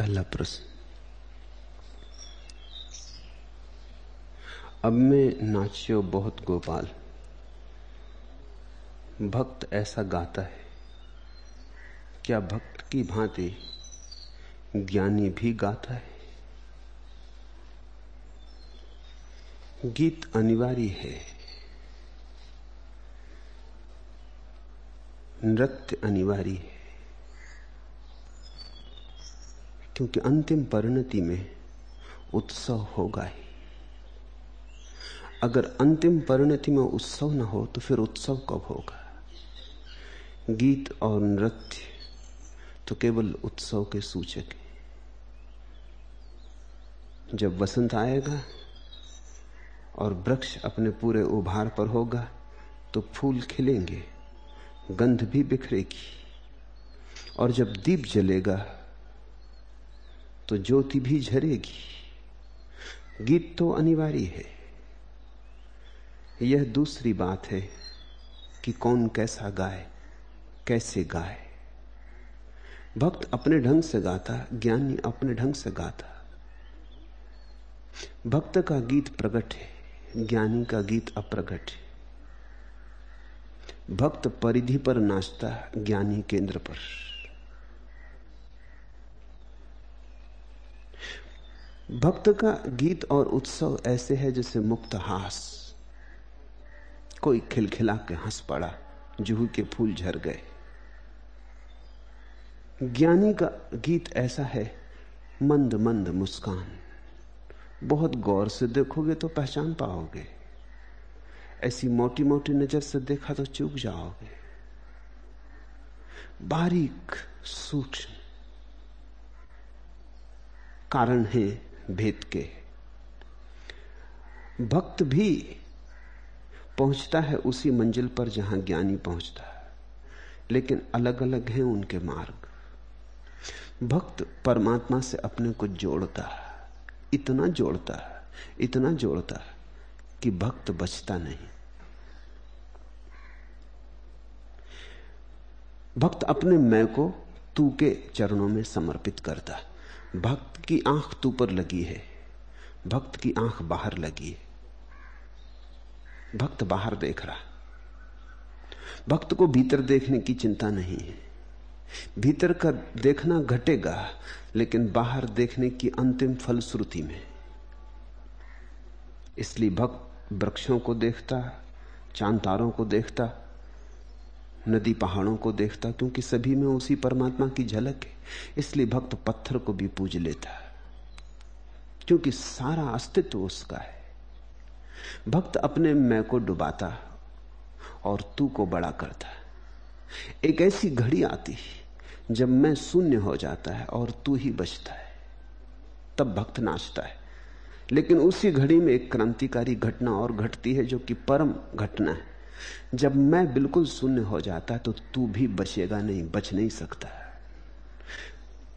पहला प्रश्न अब मैं नाचियो बहुत गोपाल। भक्त ऐसा गाता है। क्या भक्त की भांति ज्ञानी भी गाता है? गीत अनिवार्य है। नृत्य अनिवार्य है। क्योंकि अंतिम परिणति में उत्सव होगा ही। अगर अंतिम परिणति में उत्सव न हो तो फिर उत्सव कब होगा? गीत और नृत्य तो केवल उत्सव के सूचक है। जब वसंत आएगा और वृक्ष अपने पूरे उभार पर होगा तो फूल खिलेंगे, गंध भी बिखरेगी। और जब दीप जलेगा तो ज्योति भी झरेगी। गीत तो अनिवार्य है। यह दूसरी बात है कि कौन कैसा गाए, कैसे गाए। भक्त अपने ढंग से गाता, ज्ञानी अपने ढंग से गाता। भक्त का गीत प्रकट है, ज्ञानी का गीत अप्रगट है। भक्त परिधि पर नाचता, ज्ञानी केंद्र पर। भक्त का गीत और उत्सव ऐसे है जैसे मुक्त हास। कोई खिलखिला के हंस पड़ा, जूहू के फूल झर गए। ज्ञानी का गीत ऐसा है, मंद मंद मुस्कान। बहुत गौर से देखोगे तो पहचान पाओगे। ऐसी मोटी मोटी नज़र से देखा तो चूक जाओगे। बारीक सूक्ष्म कारण है भेद के। भक्त भी पहुँचता है उसी मंजिल पर जहाँ ज्ञानी पहुँचता है, लेकिन अलग अलग हैं उनके मार्ग। भक्त परमात्मा से अपने को जोड़ता है, इतना जोड़ता है, इतना जोड़ता है कि भक्त बचता नहीं। भक्त अपने मैं को तू के चरणों में समर्पित करता भक्त की आँख तू पर लगी है। भक्त की आँख बाहर लगी है। भक्त बाहर देख रहा। भक्त को भीतर देखने की चिंता नहीं है। भीतर का देखना घटेगा, लेकिन बाहर देखने की अंतिम फलश्रुति में। इसलिए भक्त वृक्षों को देखता चाँद तारों को देखता नदी पहाड़ों को देखता, क्योंकि सभी में उसी परमात्मा की झलक है। इसलिए भक्त पत्थर को भी पूज लेता क्योंकि सारा अस्तित्व उसका है। भक्त अपने मैं को डुबाता और तू को बड़ा करता एक ऐसी घड़ी आती है, जब मैं शून्य हो जाता है और तू ही बचता है। तब भक्त नाचता है। लेकिन उसी घड़ी में एक क्रांतिकारी घटना और घटती है, जो कि परम घटना है। जब मैं बिल्कुल शून्य हो जाता तो तू भी बचेगा नहीं, बच नहीं सकता।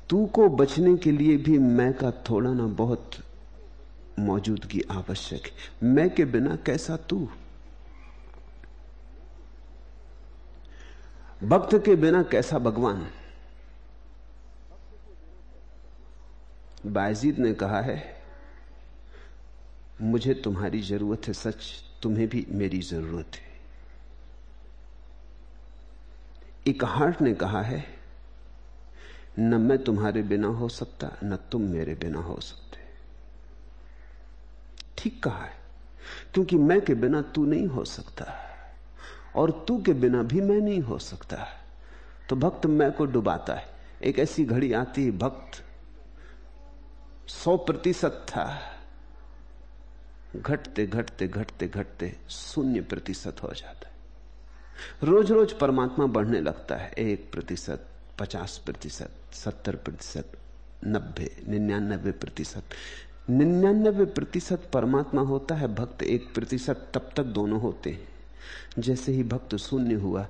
तू को बचने के लिए भी मैं का थोड़ा ना बहुत मौजूदगी आवश्यक है। मैं के बिना कैसा तू? भक्त के बिना कैसा भगवान? बायजीद ने कहा है, मुझे तुम्हारी ज़रूरत है, सच तुम्हें भी मेरी ज़रूरत है। एक हार्ट ने कहा है, न मैं तुम्हारे बिना हो सकता, न तुम मेरे बिना हो सकते। ठीक कहा है, क्योंकि मैं के बिना तू नहीं हो सकता और तू के बिना भी मैं नहीं हो सकता। तो भक्त मैं को डुबाता है। एक ऐसी घड़ी आती है भक्त सौ प्रतिशत था। घटते घटते घटते घटते शून्य प्रतिशत हो जाता है। रोज रोज परमात्मा बढ़ने लगता है। एक प्रतिशत, पचास प्रतिशत, सत्तर प्रतिशत, नब्बे, निन्यानबे प्रतिशत। निन्यानबे प्रतिशत परमात्मा होता है, भक्त एक प्रतिशत तब तक दोनों होते हैं। जैसे ही भक्त शून्य हुआ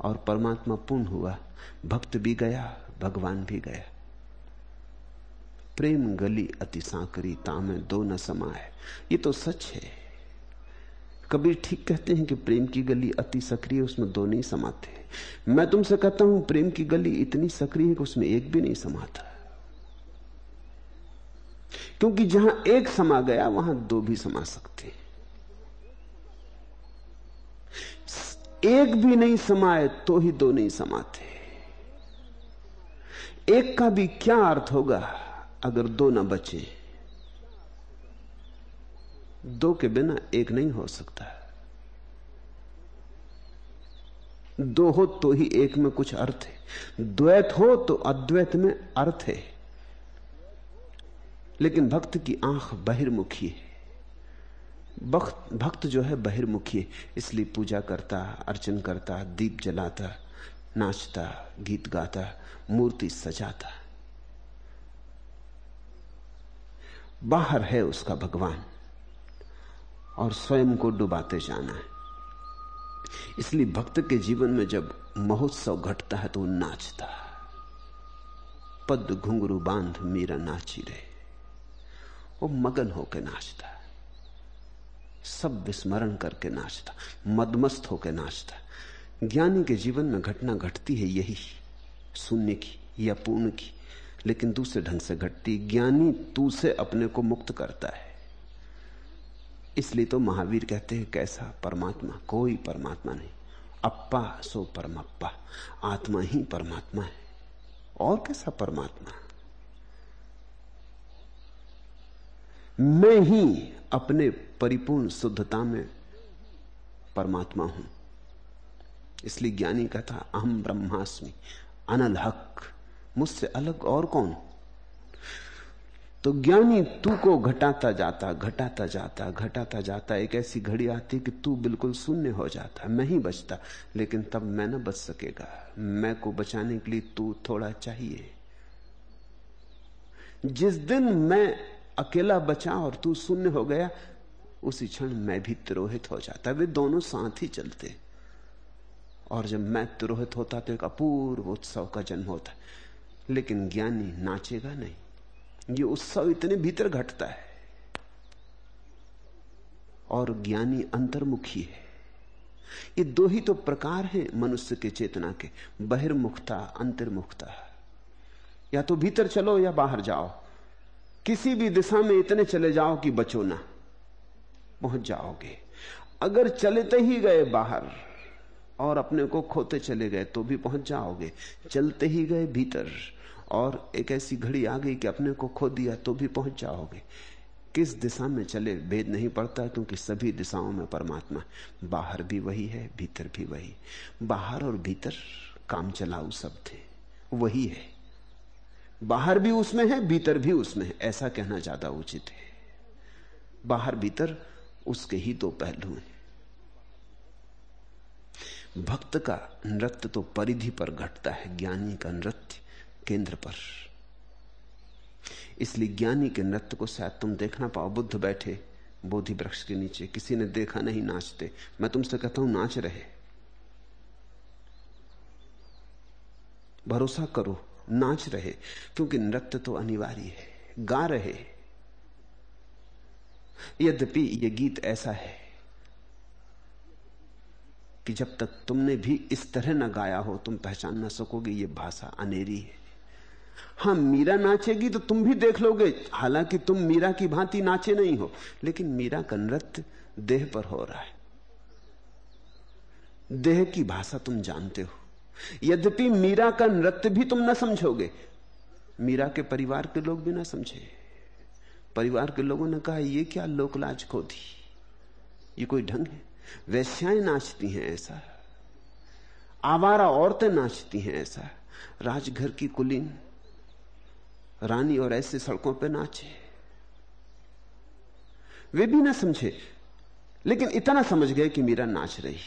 और परमात्मा पूर्ण हुआ, भक्त भी गया, भगवान भी गया। प्रेम गली अति सांकरी, तामे दो न समाए ये तो सच है। कबीर ठीक कहते हैं कि प्रेम की गली अति सक्रिय, उसमें दो नहीं समाते मैं तुमसे कहता हूँ, प्रेम की गली इतनी सक्रिय है कि उसमें एक भी नहीं समाता क्योंकि जहाँ एक समा गया, वहाँ दो भी समा सकते एक भी नहीं समाए तो ही दो नहीं समाते एक का भी क्या अर्थ होगा अगर दो ना बचे? दो के बिना एक नहीं हो सकता दो हो तो ही एक में कुछ अर्थ है। द्वैत हो तो अद्वैत में अर्थ है। लेकिन भक्त की आँख बहिर्मुखी है। भक्त भक्त जो है बहिर्मुखी है। इसलिए पूजा करता, अर्चन करता, दीप जलाता, नाचता, गीत गाता, मूर्ति सजाता। बाहर है उसका भगवान। और स्वयं को डुबाते जाना है। इसलिए भक्त के जीवन में जब महोत्सव घटता है तो नाचता पद घुंगरू बाँध मीरा नाची रहे वो मगन होकर नाचता है। सब विस्मरण करके नाचता मदमस्त होकर नाचता ज्ञानी के जीवन में घटना घटती है यही। शून्य की या पूर्ण की। लेकिन दूसरे ढंग से घटती ज्ञानी तू से अपने को मुक्त करता है। इसलिए तो महावीर कहते हैं, कैसा परमात्मा? कोई परमात्मा नहीं। अप्पा सो परमप्पा। आत्मा ही परमात्मा है। और कैसा परमात्मा? मैं ही अपने परिपूर्ण शुद्धता में परमात्मा हूँ। इसलिए ज्ञानी कहता अहम ब्रह्मास्मि। अनल हक मुझसे अलग और कौन? तो ज्ञानी तू को घटाता जाता घटाता जाता घटाता जाता। एक ऐसी घड़ी आती कि तू बिल्कुल शून्य हो जाता, मैं ही बचता। लेकिन तब मैं ना बच सकेगा। मैं को बचाने के लिए तू थोड़ा चाहिए। जिस दिन मैं अकेला बचा और तू शून्य हो गया, उसी क्षण मैं भी तिरोहित हो जाता। वे दोनों साथ ही चलते। और जब मैं तिरोहित होता तो एक अपूर्व उत्सव का जन्म होता। लेकिन ज्ञानी नाचेगा नहीं। ये उत्सव इतने भीतर घटता है। और ज्ञानी अंतर्मुखी है। ये दो ही तो प्रकार हैं मनुष्य के चेतना के, बहिर्मुखता, अंतर्मुखता। या तो भीतर चलो या बाहर जाओ। किसी भी दिशा में इतने चले जाओ कि बचो ना। पहुँच जाओगे। अगर चलते ही गए बाहर और अपने को खोते चले गए तो भी पहुँच जाओगे। चलते ही गए भीतर। और एक ऐसी घड़ी आ गई कि अपने को खो दिया तो भी पहुँच जाओगे। किस दिशा में चले, भेद नहीं पड़ता, क्योंकि सभी दिशाओं में परमात्मा। बाहर भी वही है, भीतर भी वही। बाहर और भीतर काम चलाऊ सब थे। वही है। बाहर भी उसमें है, भीतर भी उसमें है। ऐसा कहना ज़्यादा उचित है। बाहर, भीतर उसके ही दो पहलू हैं। भक्त का नृत्य तो परिधि पर घटता है, ज्ञानी का नृत्य। केंद्र पर। इसलिए ज्ञानी के नृत्य को शायद तुम देखना पाओ। बुद्ध बैठे, बोधि वृक्ष के नीचे, किसी ने देखा नहीं, नाचते। मैं तुमसे कहता हूँ, नाच रहे। भरोसा करो, नाच रहे, क्योंकि नृत्य तो अनिवार्य है। गा रहे। यद्यपि यह गीत ऐसा है कि जब तक तुमने भी इस तरह न गाया हो, तुम पहचान ना सकोगे ये भाषा अनेरी है। हाँ, मीरा नाचेगी तो तुम भी देख लोगे। हालाँकि तुम मीरा की भांति नाचे नहीं हो, लेकिन मीरा का नृत्य देह पर हो रहा है। देह की भाषा तुम जानते हो। यद्यपि मीरा का नृत्य भी तुम ना समझोगे, मीरा के परिवार के लोग भी ना समझे। परिवार के लोगों ने कहा यह क्या लोकलाज खो दी ये कोई ढंग है? वैश्याएँ नाचती हैं ऐसा। आवारा औरतें नाचती हैं ऐसा। राजघर की कुलीन रानी और ऐसे सड़कों पर नाचे। वे भी ना समझे, लेकिन इतना समझ गए कि मीरा नाच रही।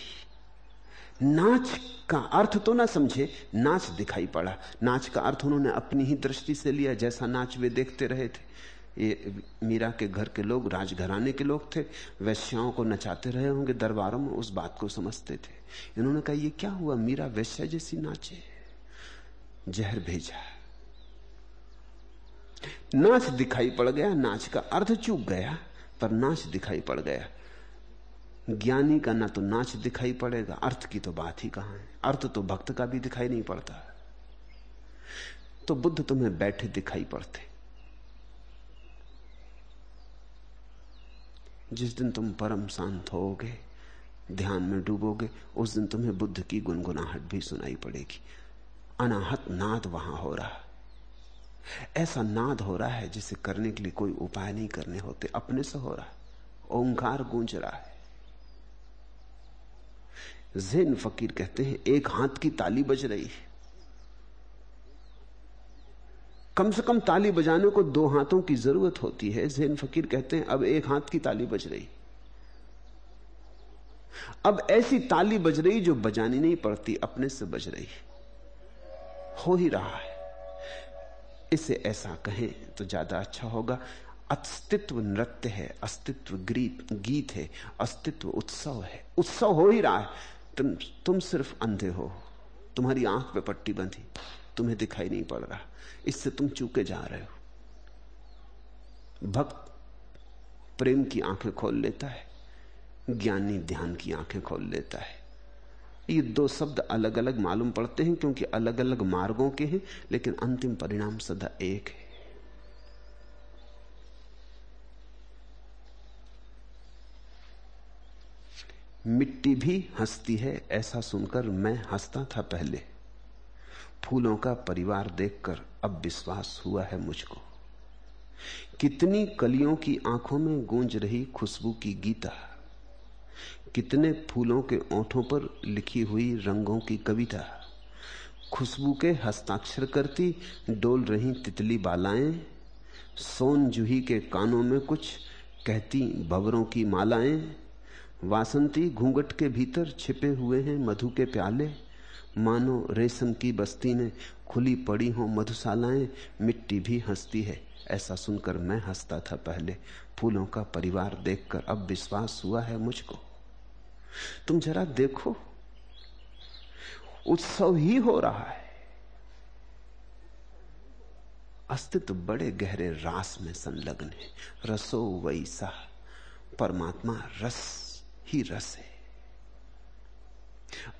नाच का अर्थ तो ना समझे, नाच दिखाई पड़ा। नाच का अर्थ उन्होंने अपनी ही दृष्टि से लिया, जैसा नाच वे देखते रहे थे। ये मीरा के घर के लोग, राजघराने के लोग थे। वैश्याओं को नचाते रहे होंगे, दरबारों में उस बात को समझते थे। इन्होंने कहा, ये क्या हुआ? मीरा वैश्या जैसी नाचे। जहर भेजा। नाच दिखाई पड़ गया नाच का अर्थ चूक गया, पर नाच दिखाई पड़ गया। ज्ञानी का ना तो नाच दिखाई पड़ेगा, अर्थ की तो बात ही कहाँ है? अर्थ तो भक्त का भी दिखाई नहीं पड़ता। तो बुद्ध तुम्हें बैठे दिखाई पड़ते। जिस दिन तुम परम शांत होगे, ध्यान में डूबोगे, उस दिन तुम्हें बुद्ध की गुनगुनाहट भी सुनाई पड़ेगी। अनाहत नाद वहाँ हो रहा। ऐसा नाद हो रहा है जिसे करने के लिए कोई उपाय नहीं करने होते। अपने से हो रहा है। ओंकार गूंज रहा है। जैन फकीर कहते हैं, एक हाथ की ताली बज रही है। कम से कम ताली बजाने को दो हाथों की ज़रूरत होती है। जैन फकीर कहते हैं, अब एक हाथ की ताली बज रही। अब ऐसी ताली बज रही जो बजानी नहीं पड़ती, अपने से बज रही। हो ही रहा है। इसे ऐसा कहें तो ज़्यादा अच्छा होगा। अस्तित्व नृत्य है, अस्तित्व गीत गीत है, अस्तित्व उत्सव है। उत्सव हो ही रहा है। तुम तुम सिर्फ़ अंधे हो। तुम्हारी आँख पे पट्टी बंधी। तुम्हें दिखाई नहीं पड़ रहा। इससे तुम चूके जा रहे हो। भक्त प्रेम की आँखें खोल लेता है। ज्ञानी ध्यान की आँखें खोल लेता है। ये दो शब्द अलग अलग मालूम पड़ते हैं क्योंकि अलग अलग मार्गों के हैं, लेकिन अंतिम परिणाम सदा एक है। मिट्टी भी हंसती है, ऐसा सुनकर मैं हंसता था पहले। फूलों का परिवार देखकर अब विश्वास हुआ है मुझको। कितनी कलियों की आँखों में गूंज रही खुशबू की गीता। कितने फूलों के ओंठों पर लिखी हुई रंगों की कविता। खुशबू के हस्ताक्षर करती, डोल रही तितली बालाएँ। सोन जूही के कानों में कुछ कहती भवरों की मालाएँ। वासंती घूंघट के भीतर छिपे हुए हैं मधु के प्याले। मानो रेशम की बस्ती में खुली पड़ी हो मधुशालाएँ। मिट्टी भी हंसती है, ऐसा सुनकर मैं हंसता था पहले। फूलों का परिवार देखकर अब विश्वास हुआ है मुझको। तुम जरा देखो, उत्सव ही हो रहा है। अस्तित्व बड़े गहरे रास में संलग्न है। रसो वैसा, परमात्मा रस ही रस है।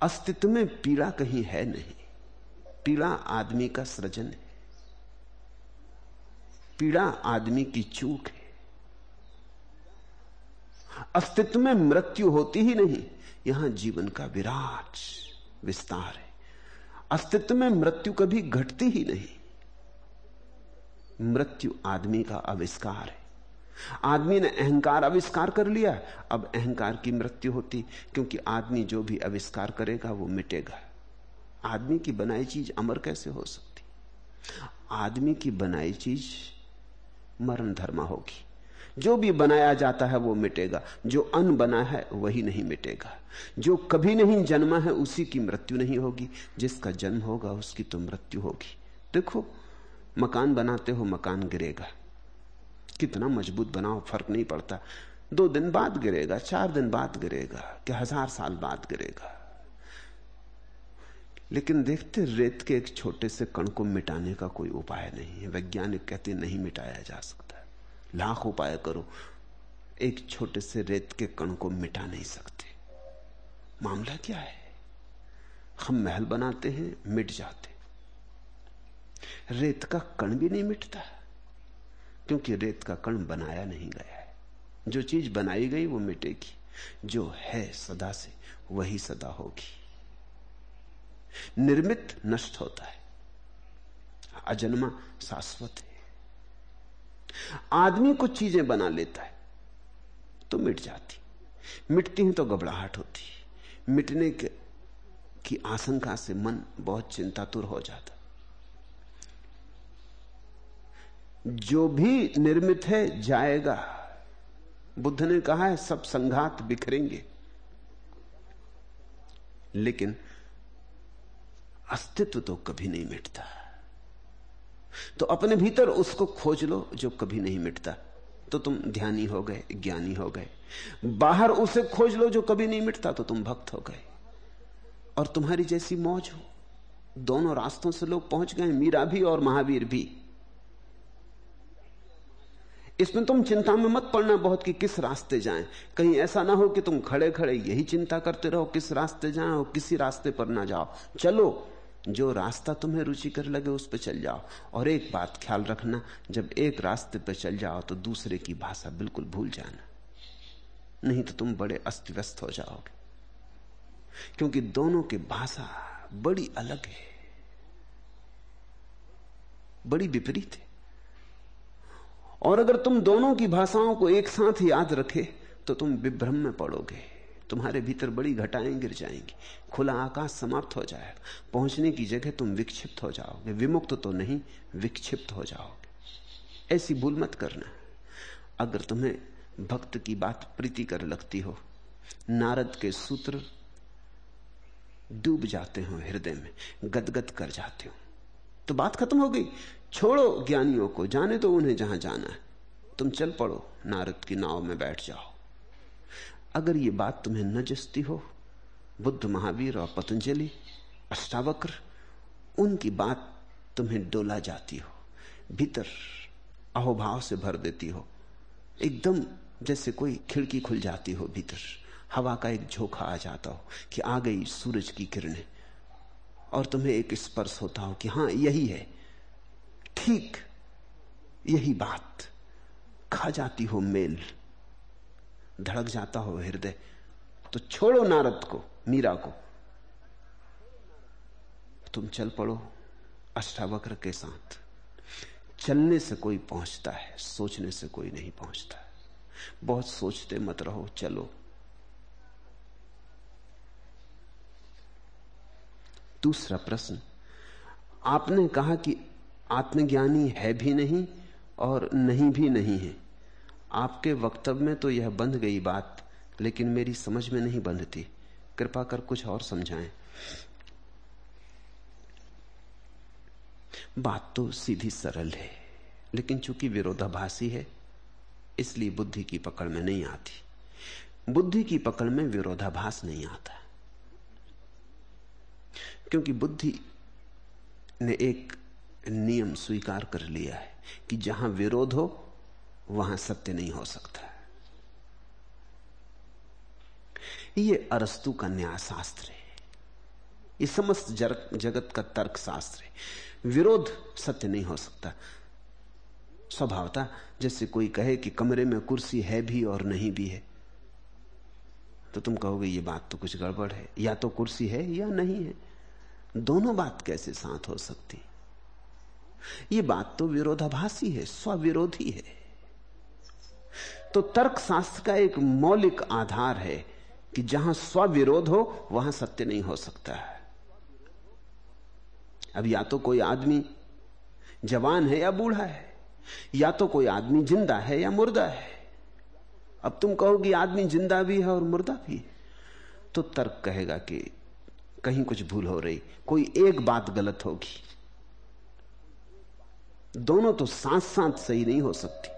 अस्तित्व में पीड़ा कहीं है नहीं। पीड़ा आदमी का सृजन है। पीड़ा आदमी की चूक है। अस्तित्व में मृत्यु होती ही नहीं। यहाँ जीवन का विराट विस्तार है। अस्तित्व में मृत्यु कभी घटती ही नहीं। मृत्यु आदमी का आविष्कार है। आदमी ने अहंकार आविष्कार कर लिया अब अहंकार की मृत्यु होती, क्योंकि आदमी जो भी आविष्कार करेगा, वो मिटेगा। आदमी की बनाई चीज़ अमर कैसे हो सकती? आदमी की बनाई चीज़ मरण धर्मा होगी। जो भी बनाया जाता है वो मिटेगा। जो अन बना है वही नहीं मिटेगा। जो कभी नहीं जन्मा है उसी की मृत्यु नहीं होगी। जिसका जन्म होगा उसकी तो मृत्यु होगी। देखो, मकान बनाते हो मकान गिरेगा। कितना मज़बूत बनाओ, फ़र्क नहीं पड़ता। दो दिन बाद गिरेगा, चार दिन बाद गिरेगा क्या हज़ार साल बाद गिरेगा। लेकिन देखते रेत के एक छोटे से कण को मिटाने का कोई उपाय नहीं है। वैज्ञानिक कहते नहीं मिटाया जा सकता। लाख उपाय करो, एक छोटे से रेत के कण को मिटा नहीं सकते। मामला क्या है? हम महल बनाते हैं, मिट जाते। रेत का कण भी नहीं मिटता, क्योंकि रेत का कण बनाया नहीं गया है। जो चीज़ बनाई गई, वो मिटेगी। जो है सदा से, वही सदा होगी। निर्मित नष्ट होता है। अजन्मा शाश्वत है। आदमी कुछ चीज़ें बना लेता है तो मिट जाती। मिटती हैं तो घबराहट होती। मिटने के, की आशंका से मन बहुत चिंतातुर हो जाता। जो भी निर्मित है, जाएगा। बुद्ध ने कहा है, सब संघात बिखरेंगे। लेकिन अस्तित्व तो कभी नहीं मिटता। तो अपने भीतर उसको खोज लो जो कभी नहीं मिटता। तो तुम ध्यानी हो गए, ज्ञानी हो गए। बाहर उसे खोज लो जो कभी नहीं मिटता तो तुम भक्त हो गए। और तुम्हारी जैसी मौज हो। दोनों रास्तों से लोग पहुँच गए, मीरा भी और महावीर भी। इसमें तुम चिंता में मत पड़ना बहुत कि किस रास्ते जाएँ। कहीं ऐसा ना हो कि तुम खड़े खड़े यही चिंता करते रहो, किस रास्ते जाएँ और किसी रास्ते पर ना जाओ। चलो जो रास्ता तुम्हें रुचिकर लगे उस पर चल जाओ। और एक बात ख्याल रखना, जब एक रास्ते पर चल जाओ तो दूसरे की भाषा बिल्कुल भूल जाना। नहीं तो तुम बड़े अस्त व्यस्त हो जाओगे। क्योंकि दोनों की भाषा बड़ी अलग है। बड़ी विपरीत है। और अगर तुम दोनों की भाषाओं को एक साथ याद रखे तो तुम विभ्रम में पड़ोगे। तुम्हारे भीतर बड़ी घटाएँ गिर जाएँगी। खुला आकाश समाप्त हो जाएगा। पहुँचने की जगह तुम विक्षिप्त हो जाओगे। विमुक्त तो नहीं, विक्षिप्त हो जाओगे। ऐसी भूल मत करना। अगर तुम्हें भक्त की बात प्रीतिकर लगती हो, नारद के सूत्र डूब जाते हो हृदय में, गदगद कर जाते हो तो बात खत्म हो गई। छोड़ो ज्ञानियों को, जाने तो उन्हें जहाँ जाना है। तुम चल पड़ो, नारद की नाव में बैठ जाओ। अगर ये बात तुम्हें न जसती हो, बुद्ध महावीर और पतंजलि, अष्टावक्र, उनकी बात तुम्हें डोला जाती हो, भीतर अहोभाव से भर देती हो, एकदम जैसे कोई खिड़की खुल जाती हो भीतर, हवा का एक झोंका आ जाता हो कि आ गई सूरज की किरणें, और तुम्हें एक स्पर्श होता हो कि हाँ, यही है। ठीक यही बात। खा जाती हो मेल। धड़क जाता हो हृदय। तो छोड़ो नारद को, मीरा को। तुम चल पड़ो अष्टावक्र के साथ। चलने से कोई पहुँचता है, सोचने से कोई नहीं पहुँचता बहुत सोचते मत रहो, चलो। दूसरा प्रश्न, आपने कहा कि आत्मज्ञानी है भी नहीं और नहीं भी नहीं है। आपके वक्तव्य में तो यह बंध गई बात, लेकिन मेरी समझ में नहीं बंधती। कृपा कर कुछ और समझाएँ। बात तो सीधी सरल है, लेकिन चूँकि विरोधाभासी है, इसलिए बुद्धि की पकड़ में नहीं आती। बुद्धि की पकड़ में विरोधाभास नहीं आता। क्योंकि बुद्धि ने एक नियम स्वीकार कर लिया है कि जहाँ विरोध हो वहाँ सत्य नहीं हो सकता ये अरस्तु का न्याय शास्त्र है। ये समस्त जगत का तर्क शास्त्र है। विरोध सत्य नहीं हो सकता। स्वभावता जैसे कोई कहे कि कमरे में कुर्सी है भी और नहीं भी है तो तुम कहोगे, ये बात तो कुछ गड़बड़ है। या तो कुर्सी है या नहीं है। दोनों बात कैसे साथ हो सकती? ये बात तो विरोधाभासी है, स्वविरोधी है। तो तर्क शास्त्र का एक मौलिक आधार है कि जहाँ स्वविरोध हो, वहाँ सत्य नहीं हो सकता है। अब या तो कोई आदमी जवान है या बूढ़ा है, या तो कोई आदमी ज़िंदा है या मुर्दा है। अब तुम कहोगे आदमी ज़िंदा भी है और मुर्दा भी है तो तर्क कहेगा कि कहीं कुछ भूल हो रही, कोई एक बात गलत होगी। दोनों तो साथ साथ सही नहीं हो सकती।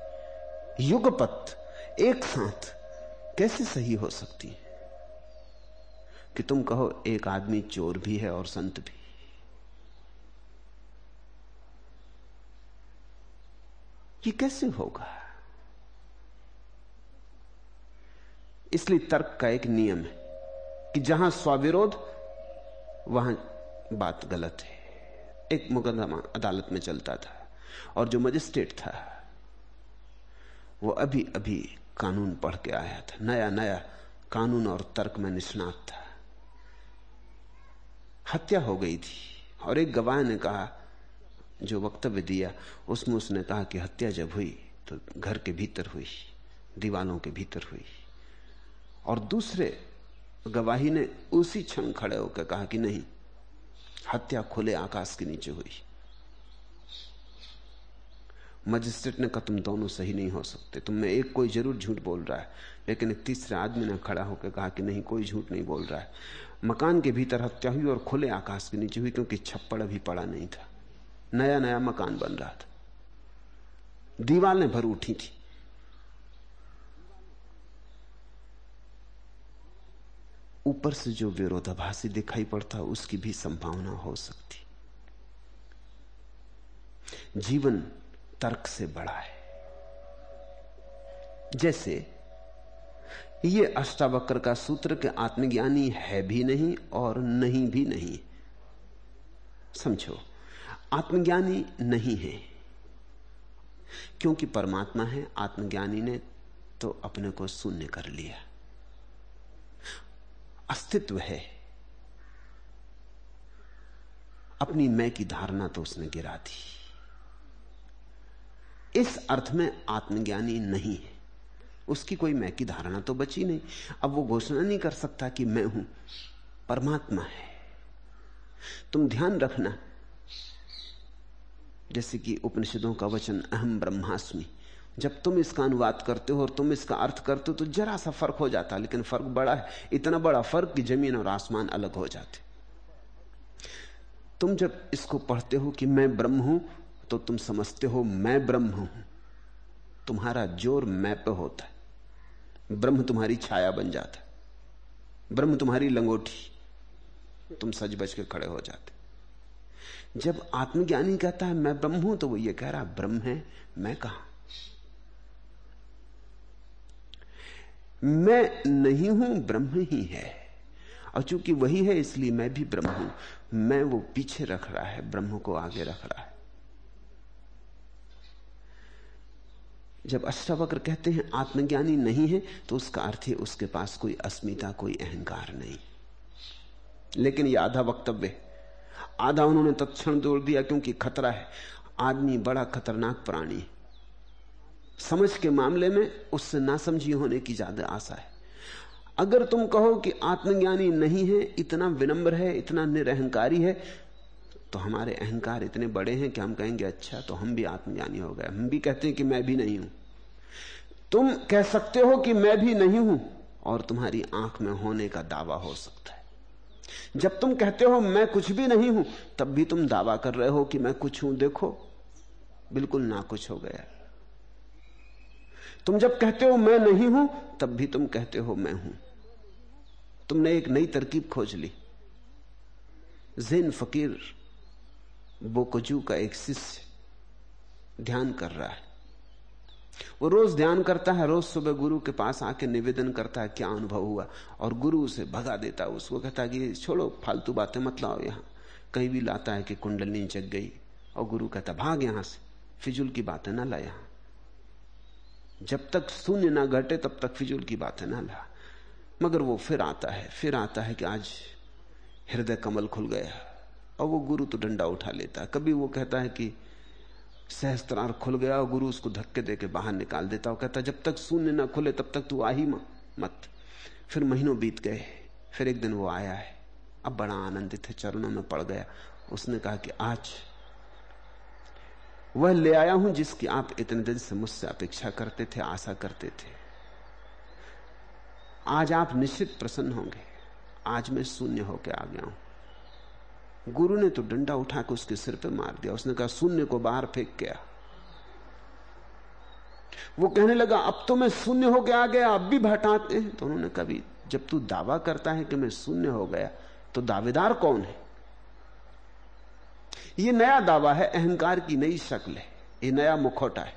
युगपत एक साथ कैसे सही हो सकती है? कि तुम कहो, एक आदमी चोर भी है और संत भी। ये कैसे होगा? इसलिए तर्क का एक नियम है कि जहाँ स्वाविरोध, वहाँ बात गलत है। एक मुकदमा अदालत में चलता था और जो मजिस्ट्रेट था, वो अभी अभी कानून पढ़ के आया था। नया नया कानून और तर्क में निष्णात था। हत्या हो गई थी और एक गवाह ने कहा, जो वक्तव्य दिया, उसमें उसने कहा कि हत्या जब हुई तो घर के भीतर हुई, दीवालों के भीतर हुई। और दूसरे गवाही ने उसी क्षण खड़े होकर कहा कि नहीं, हत्या खुले आकाश के नीचे हुई। मजिस्ट्रेट ने कहा, तुम दोनों सही नहीं हो सकते। तुम में एक कोई ज़रूर झूठ बोल रहा है, लेकिन एक तीसरे आदमी ने खड़ा होकर कहा कि नहीं, कोई झूठ नहीं बोल रहा है। मकान के भीतर हत्या हुई और खुले आकाश के नीचे हुई, क्योंकि छप्पड़ अभी पड़ा नहीं था। नया नया मकान बन रहा था। दीवारें भर उठी थी। ऊपर से जो विरोधाभासी दिखाई पड़ता, उसकी भी संभावना हो सकती। जीवन तर्क से बड़ा है। जैसे, ये अष्टावक्र का सूत्र के आत्मज्ञानी है भी नहीं और नहीं भी नहीं। समझो आत्मज्ञानी नहीं है। क्योंकि परमात्मा है आत्मज्ञानी ने तो अपने को शून्य कर लिया। अस्तित्व है। अपनी मैं की धारणा तो उसने गिरा दी। इस अर्थ में आत्मज्ञानी नहीं है। उसकी कोई मैं की धारणा तो बची नहीं। अब वो घोषणा नहीं कर सकता कि मैं हूँ, परमात्मा है। तुम ध्यान रखना, जैसे कि उपनिषदों का वचन, अहम ब्रह्मास्मि। जब तुम इसका अनुवाद करते हो और तुम इसका अर्थ करते हो तो जरा सा फ़र्क हो जाता, लेकिन फ़र्क बड़ा है। इतना बड़ा फ़र्क कि ज़मीन और आसमान अलग हो जाते। तुम जब इसको पढ़ते हो कि मैं ब्रह्म हूँ तो तुम समझते हो मैं ब्रह्म हूँ। तुम्हारा ज़ोर मैं पे होता है। ब्रह्म तुम्हारी छाया बन जाता है। ब्रह्म तुम्हारी लंगोटी। तुम सच बच के खड़े हो जाते। जब आत्मज्ञानी कहता है, मैं ब्रह्म हूँ तो वो ये कह रहा ब्रह्म है, मैं कहा? मैं नहीं हूँ, ब्रह्म ही है। और चूँकि वही है, इसलिए मैं भी ब्रह्म हूँ। मैं वो पीछे रख रहा है, ब्रह्म को आगे रख रहा है। जब अष्टावक्र कहते हैं, आत्मज्ञानी नहीं है तो उसका अर्थ है, उसके पास कोई अस्मिता, कोई अहंकार नहीं। लेकिन यह आधा वक्तव्य आधा उन्होंने तत्क्षण जोड़ दिया, क्योंकि खतरा है। आदमी बड़ा खतरनाक प्राणी समझ के मामले में उससे नासमझी होने की ज़्यादा आशा है। अगर तुम कहो कि आत्मज्ञानी नहीं है, इतना विनम्र है, इतना निरहंकारी है तो हमारे अहंकार इतने बड़े हैं कि हम कहेंगे अच्छा तो हम भी आत्मज्ञानी हो गए। हम भी कहते हैं कि मैं भी नहीं हूँ। तुम कह सकते हो कि मैं भी नहीं हूँ, और तुम्हारी आँख में होने का दावा हो सकता है। जब तुम कहते हो, मैं कुछ भी नहीं हूँ, तब भी तुम दावा कर रहे हो कि मैं कुछ हूँ। देखो, बिल्कुल ना कुछ हो गया। तुम जब कहते हो, मैं नहीं हूँ, तब भी तुम कहते हो, मैं हूँ। तुमने एक नई तरकीब खोज ली। जैन फकीर बोकजू का एक शिष्य ध्यान कर रहा है। वो रोज ध्यान करता है, रोज सुबह गुरु के पास आके निवेदन करता है, क्या अनुभव हुआ? और गुरु उसे भगा देता है, उसको कहता है कि छोड़ो, फालतू बातें मत लाओ यहाँ। कहीं भी लाता है कि कुंडलनी जग गई, और गुरु कहता, भाग यहाँ से, फिजुल की बातें ना ला यहाँ। जब तक शून्य ना घटे, तब तक फिजुल की बातें ना ला। मगर वो फिर आता है, फिर आता है कि आज हृदय कमल खुल गया और वो गुरु तो डंडा उठा लेता है। कभी वो कहता है कि सहस्त्रार खुल गया और गुरु उसको धक्के देके बाहर निकाल देता और कहता जब तक शून्य ना खुले, तब तक तू आ ही मत। फिर महीनों बीत गए, फिर एक दिन वो आया है। अब बड़ा आनंदित है, चरणों में पड़ गया। उसने कहा कि आज वह ले आया हूँ जिसकी आप इतने दिन से मुझसे अपेक्षा करते थे, आशा करते थे। आज आप निश्चित प्रसन्न होंगे। आज मैं शून्य होकर आ गया हूँ। गुरु ने तो डंडा उठा के उसके सिर पे मार दिया। उसने कहा, शून्य को बाहर फेंक गया वो कहने लगा, अब तो मैं शून्य हो गया आ गया, अब भी भटाते हैं। तो उन्होंने कभी जब तू दावा करता है कि मैं शून्य हो गया तो दावेदार कौन है? ये नया दावा है, अहंकार की नई शक्ल है। ये नया मुखौटा है।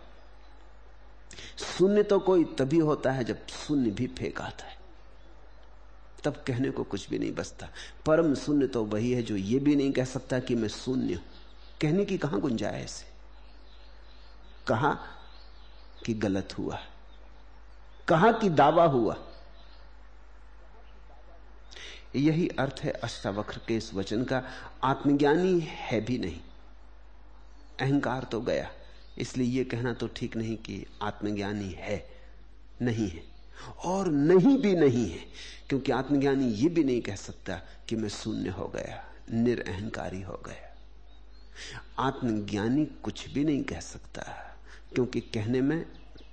शून्य तो कोई तभी होता है जब शून्य भी फेंक आता है। तब कहने को कुछ भी नहीं बचता परम शून्य तो वही है जो ये भी नहीं कह सकता कि मैं शून्य हूँ। कहने की कहाँ गुंजाइश है कहा कि गलत हुआ? कहा कि दावा हुआ? यही अर्थ है अष्टावक्र के इस वचन का। आत्मज्ञानी है भी नहीं। अहंकार तो गया। इसलिए यह कहना तो ठीक नहीं कि आत्मज्ञानी है, नहीं है। और नहीं भी नहीं है, क्योंकि आत्मज्ञानी यह भी नहीं कह सकता कि मैं शून्य हो गया, निरअहकारी हो गया। आत्मज्ञानी कुछ भी नहीं कह सकता, क्योंकि कहने में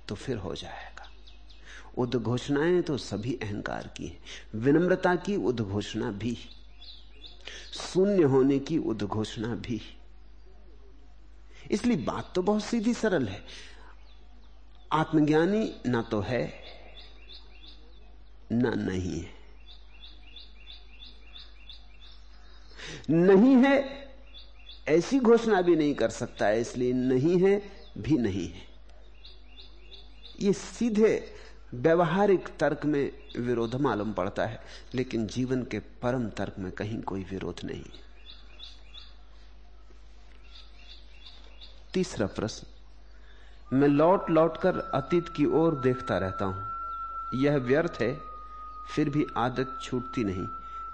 तो फिर हो जाएगा। उद्घोषणाएँ तो सभी अहंकार की हैं, विनम्रता की उद्घोषणा भी, शून्य होने की उद्घोषणा भी। इसलिए बात तो बहुत सीधी सरल है। आत्मज्ञानी ना तो है ना, नहीं है। नहीं है, ऐसी घोषणा भी नहीं कर सकता है इसलिए नहीं है, भी नहीं है। ये सीधे व्यवहारिक तर्क में विरोध मालूम पड़ता है, लेकिन जीवन के परम तर्क में कहीं कोई विरोध नहीं तीसरा प्रश्न, मैं लौट लौट कर अतीत की ओर देखता रहता हूँ। यह व्यर्थ है फिर भी आदत छूटती नहीं।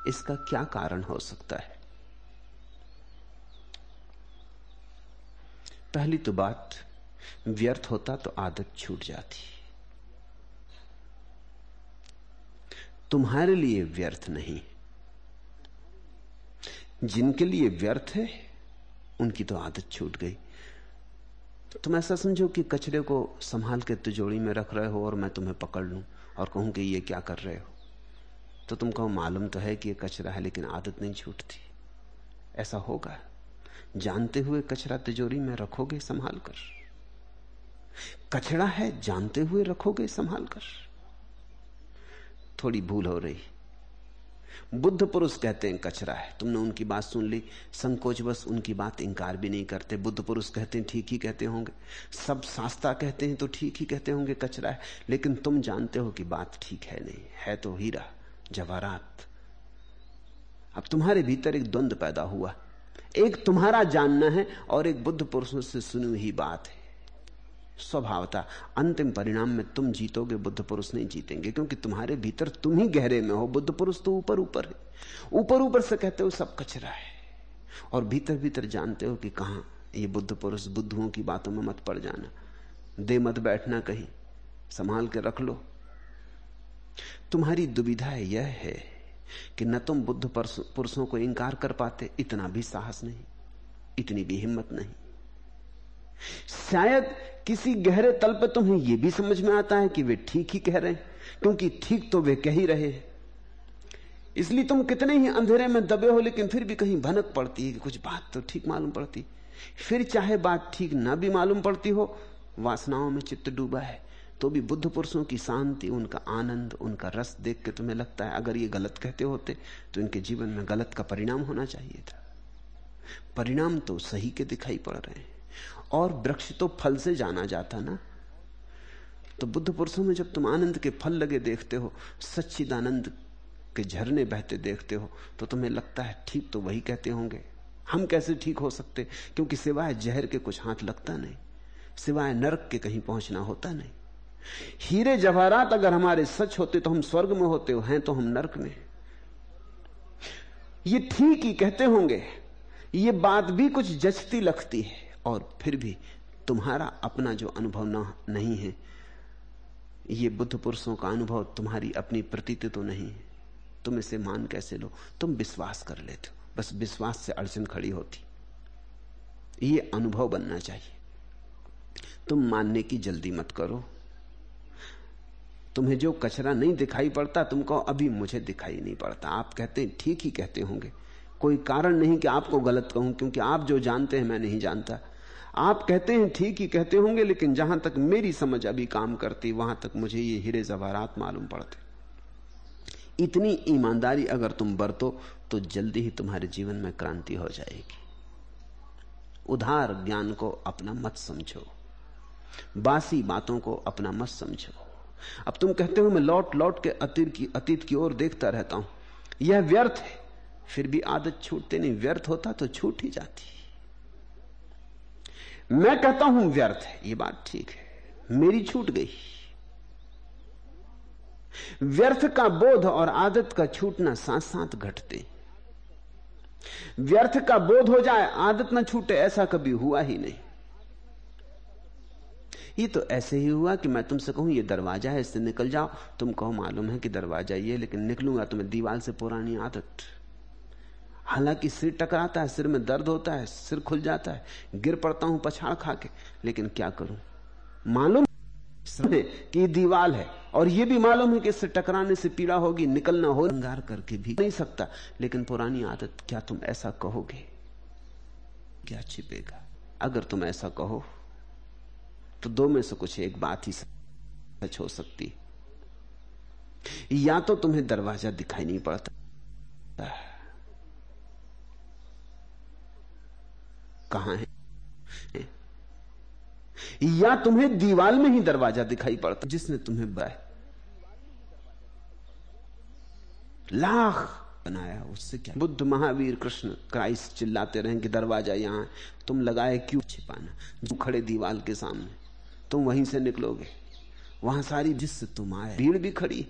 इसका क्या कारण हो सकता है? पहली तो बात, व्यर्थ होता तो आदत छूट जाती। तुम्हारे लिए व्यर्थ नहीं। जिनके लिए व्यर्थ है, उनकी तो आदत छूट गई। तुम ऐसा समझो कि कचरे को संभाल के तिजोड़ी में रख रहे हो और मैं तुम्हें पकड़ लूँ और कहूँ कि ये क्या कर रहे हो। तो तुम कहो मालूम तो है कि ये कचरा है, लेकिन आदत नहीं छूटती। ऐसा होगा। जानते हुए कचरा तिजोरी में रखोगे, संभाल कर। कचरा है, जानते हुए रखोगे, संभाल कर। थोड़ी भूल हो रही। बुद्ध पुरुष कहते हैं, कचरा है। तुमने उनकी बात सुन ली। संकोच बस उनकी बात इंकार भी नहीं करते। बुद्ध पुरुष कहते हैं, ठीक ही कहते होंगे। सब सास्ता कहते हैं तो ठीक ही कहते होंगे, कचरा है। लेकिन तुम जानते हो कि बात ठीक है नहीं। है तो हीरा। जवाहरात। अब तुम्हारे भीतर एक द्वंद पैदा हुआ। एक तुम्हारा जानना है और एक बुद्ध पुरुषों से सुनी हुई बात है। स्वभावता अंतिम परिणाम में तुम जीतोगे, बुद्ध पुरुष नहीं जीतेंगे, क्योंकि तुम्हारे भीतर तुम ही गहरे में हो। बुद्ध पुरुष तो ऊपर ऊपर है। ऊपर ऊपर से कहते हो सब कचरा है। और भीतर भीतर जानते हो कि कहा ये बुद्ध पुरुष बुद्धुओं की बातों में मत पड़ जाना। दे मत बैठना कहीं। संभाल के रख लो। तुम्हारी दुविधा यह है कि न तुम बुद्ध पुरुषों को इंकार कर पाते, इतना भी साहस नहीं, इतनी भी हिम्मत नहीं। शायद किसी गहरे तल पर तुम्हें यह भी समझ में आता है कि वे ठीक ही कह रहे हैं, क्योंकि ठीक तो वे कह ही रहे इसलिए तुम कितने ही अंधेरे में दबे हो, लेकिन फिर भी कहीं भनक पड़ती है कि कुछ बात तो ठीक मालूम पड़ती। फिर चाहे बात ठीक ना भी मालूम पड़ती हो, वासनाओं में चित्त डूबा है। तो भी बुद्ध पुरुषों की शांति, उनका आनंद, उनका रस देख के तुम्हें लगता है, अगर ये गलत कहते होते तो इनके जीवन में गलत का परिणाम होना चाहिए था। परिणाम तो सही के दिखाई पड़ रहे हैं। और वृक्ष तो फल से जाना जाता ना। तो बुद्ध पुरुषों में जब तुम आनंद के फल लगे देखते हो, सच्चिदानंद के झरने बहते देखते हो तो तुम्हें लगता है ठीक तो वही कहते होंगे। हम कैसे ठीक हो सकते? क्योंकि सिवाय जहर के कुछ हाथ लगता नहीं, सिवाय नरक के कहीं पहुँचना होता नहीं। हीरे जवाहरात अगर हमारे सच होते तो हम स्वर्ग में होते हो हैं तो हम नरक में ये ठीक ही कहते होंगे ये बात भी कुछ जचती लगती है और फिर भी तुम्हारा अपना जो अनुभव न, नहीं है ये बुद्ध पुरुषों का अनुभव तुम्हारी अपनी प्रतीति तो नहीं है। तुम इसे मान कैसे लो? तुम विश्वास कर लेते हो। बस विश्वास से अड़चन खड़ी होती। ये अनुभव बनना चाहिए। तुम मानने की जल्दी मत करो। तुम्हें जो कचरा नहीं दिखाई पड़ता तुम कहो अभी मुझे दिखाई नहीं पड़ता। आप कहते हैं, ठीक ही कहते होंगे। कोई कारण नहीं कि आपको गलत कहूँ, क्योंकि आप जो जानते हैं, मैं नहीं जानता। आप कहते हैं, ठीक ही कहते होंगे, लेकिन जहाँ तक मेरी समझ अभी काम करती, वहाँ तक मुझे ये हीरे जवाहरात मालूम पड़ते। इतनी ईमानदारी अगर तुम बरतो तो जल्दी ही तुम्हारे जीवन में क्रांति हो जाएगी। उधार ज्ञान को अपना मत समझो। बासी बातों को अपना मत समझो। अब तुम कहते हो, मैं लौट लौट के अतीत की अतीत की ओर देखता रहता हूँ। यह व्यर्थ है। फिर भी आदत छूटते नहीं। व्यर्थ होता तो छूट ही जाती मैं कहता हूँ, व्यर्थ है। ये बात ठीक है। मेरी छूट गई। व्यर्थ का बोध और आदत का छूटना साथ साथ घटते। व्यर्थ का बोध हो जाए, आदत ना छूटे, ऐसा कभी हुआ ही नहीं। ये तो ऐसे ही हुआ कि मैं तुमसे कहूँ, ये दरवाज़ा है, इससे निकल जाओ। तुम कहो, मालूम है कि दरवाज़ा ये लेकिन निकलूँगा तुम्हें दीवार से पुरानी आदत। हालाँकि सिर टकराता है, सिर में दर्द होता है, सिर खुल जाता है, गिर पड़ता हूँ पछाड़ खा के लेकिन क्या करूँ? मालूम कि दीवाल है, और यह भी मालूम है कि इससे टकराने से पीड़ा होगी, निकलना हो, अंगार करके भी नहीं सकता, लेकिन पुरानी आदत, क्या तुम ऐसा कहोगे? क्या छिपेगा? अगर तुम ऐसा कहो तो दो में से कुछ एक बात ही सच हो सकती या तो तुम्हें दरवाज़ा दिखाई नहीं पड़ता। कहाँ है? या तुम्हें दीवाल में ही दरवाज़ा दिखाई पड़ता, जिसने तुम्हें बाय लाख बनाया, उससे क्या? बुद्ध महावीर कृष्ण क्राइस्ट चिल्लाते रहे कि दरवाज़ा यहाँ तुम लगाए क्यों छिपाना? जो खड़े दीवाल के सामने। तुम वहीं से निकलोगे। वहाँ सारी जिससे तुम आए। भीड़ भी खड़ी।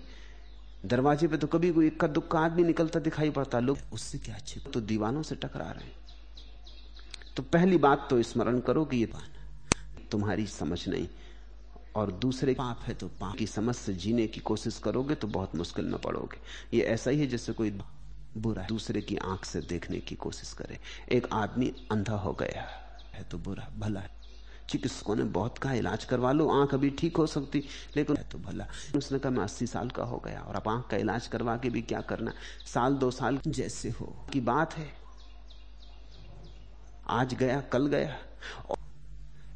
दरवाजे पे तो कभी कोई इक्का दुक्का आदमी निकलता दिखाई पड़ता। लोग उससे क्या अच्छे? तो दीवानों से टकरा रहे हैं। तो पहली बात तो स्मरण करो कि ये तुम्हारी समझ नहीं। और दूसरे पाप है तो पाप की समझ से जीने की कोशिश करोगे तो बहुत मुश्किल में पड़ोगे। ये ऐसा ही है जैसे कोई बुरा दूसरे की आँख से देखने की कोशिश करे। एक आदमी अंधा हो गया है तो बुरा, भला है। चिकित्सकों ने बहुत कहा इलाज करवा लो, आँख अभी ठीक हो सकती, लेकिन तो भला। उसने कहा, मैं अस्सी साल का हो गया और अब आँख का इलाज करवा के भी क्या करना? साल, दो साल जैसे हो की बात है। आज गया, कल गया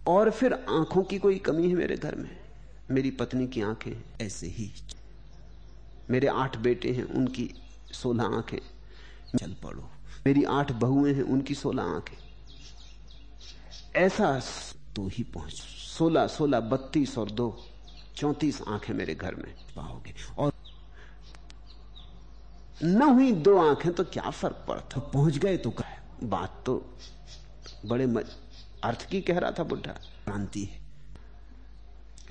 और फिर आँखों की कोई कमी है मेरे घर में? मेरी पत्नी की आँखें ऐसे ही। मेरे आठ बेटे हैं, उनकी सोलह आँखें। चल पड़ो। मेरी आठ बहुएँ हैं, उनकी सोलह आँखें। ऐसा तो ही पहुँच। सोलह सोलह बत्तीस और दो। चौतीस आँखें मेरे घर में पाओगे। और न हुई दो आँखें तो क्या फ़र्क पड़ता? पहुँच गए तो कह? बात तो बड़े मज... अर्थ की कह रहा था बुढ़ा क्रांति है।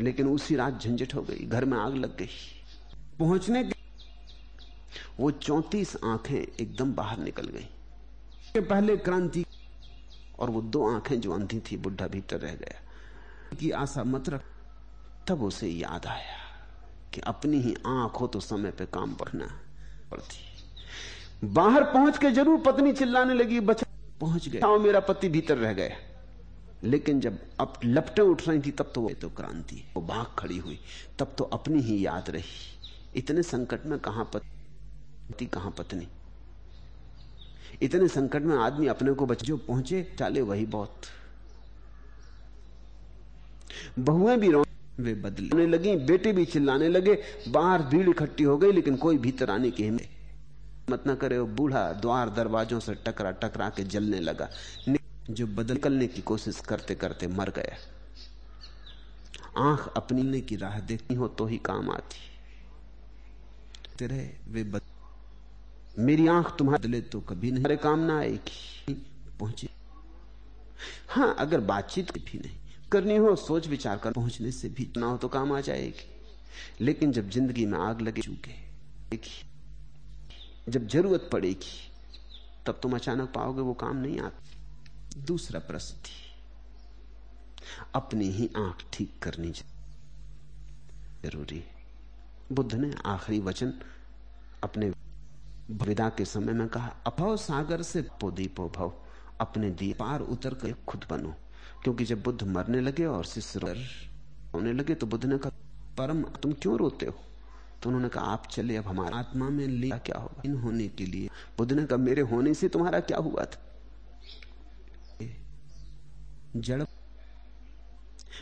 लेकिन उसी रात झंझट हो गई। घर में आग लग गई। पहुँचने के वो चौतीस आँखें एकदम बाहर निकल गई। पहले क्रांति और वो दो आँखें जो अंधी थी, बुढ़ा भीतर रह गया। की आशा मत रख। तब उसे याद आया कि अपनी ही आँख हो तो समय पे काम पढ़ना पड़ती। बाहर पहुँच के ज़रूर पत्नी चिल्लाने लगी, बचा पहुँच गया। मेरा पति भीतर रह गया। लेकिन जब अब लपटें उठ रही थी, तब तो वो तो क्रांति, वो भाग खड़ी हुई। तब तो अपनी ही याद रही। इतने संकट में कहाँ पति, कहाँ पत्नी? इतने संकट में आदमी अपने को बच, जो पहुँचे चाले वही बहुत। बहुएँ भी रो वे बदलने लगी, बेटे भी चिल्लाने लगे, बाहर भीड़ इकट्ठी हो गई, लेकिन कोई भीतर आने की हिम्मत मत न करे, वो बूढ़ा द्वार दरवाजों से टकरा टकरा के जलने लगा। जो बदल निकलने की कोशिश करते करते मर गया। आँख अपनी की राह देखनी हो तो ही काम आती। तेरे वे बद... मेरी आँख तुम्हारे दिले तो कभी नहीं। काम ना आएगी। पहुँचे। हाँ अगर बातचीत भी नहीं, करनी हो, सोच विचार कर, पहुँचने से भी ना हो तो काम आ जाएगी। लेकिन जब ज़िंदगी में आग लगे, चुके। जब ज़रूरत पड़ेगी, तब तुम अचानक पाओगे वो काम नहीं आता। दूसरा प्रश्न थी, अपनी ही आँख ठीक करनी ज़रूरी बुद्ध ने आखिरी वचन अपने विदा के समय में कहा, अभव सागर से पोदीपो भव, अपने दिए पार उतर कर खुद बनो। क्योंकि जब बुद्ध मरने लगे और शिष्य होने लगे तो बुद्ध ने कहा, परम, तुम क्यों रोते हो? तो उन्होंने कहा, आप चले, अब हमारा आत्मा में लिया क्या होगा? इन होने के लिए। बुद्ध ने कहा, मेरे होने से तुम्हारा क्या हुआ था? जड़,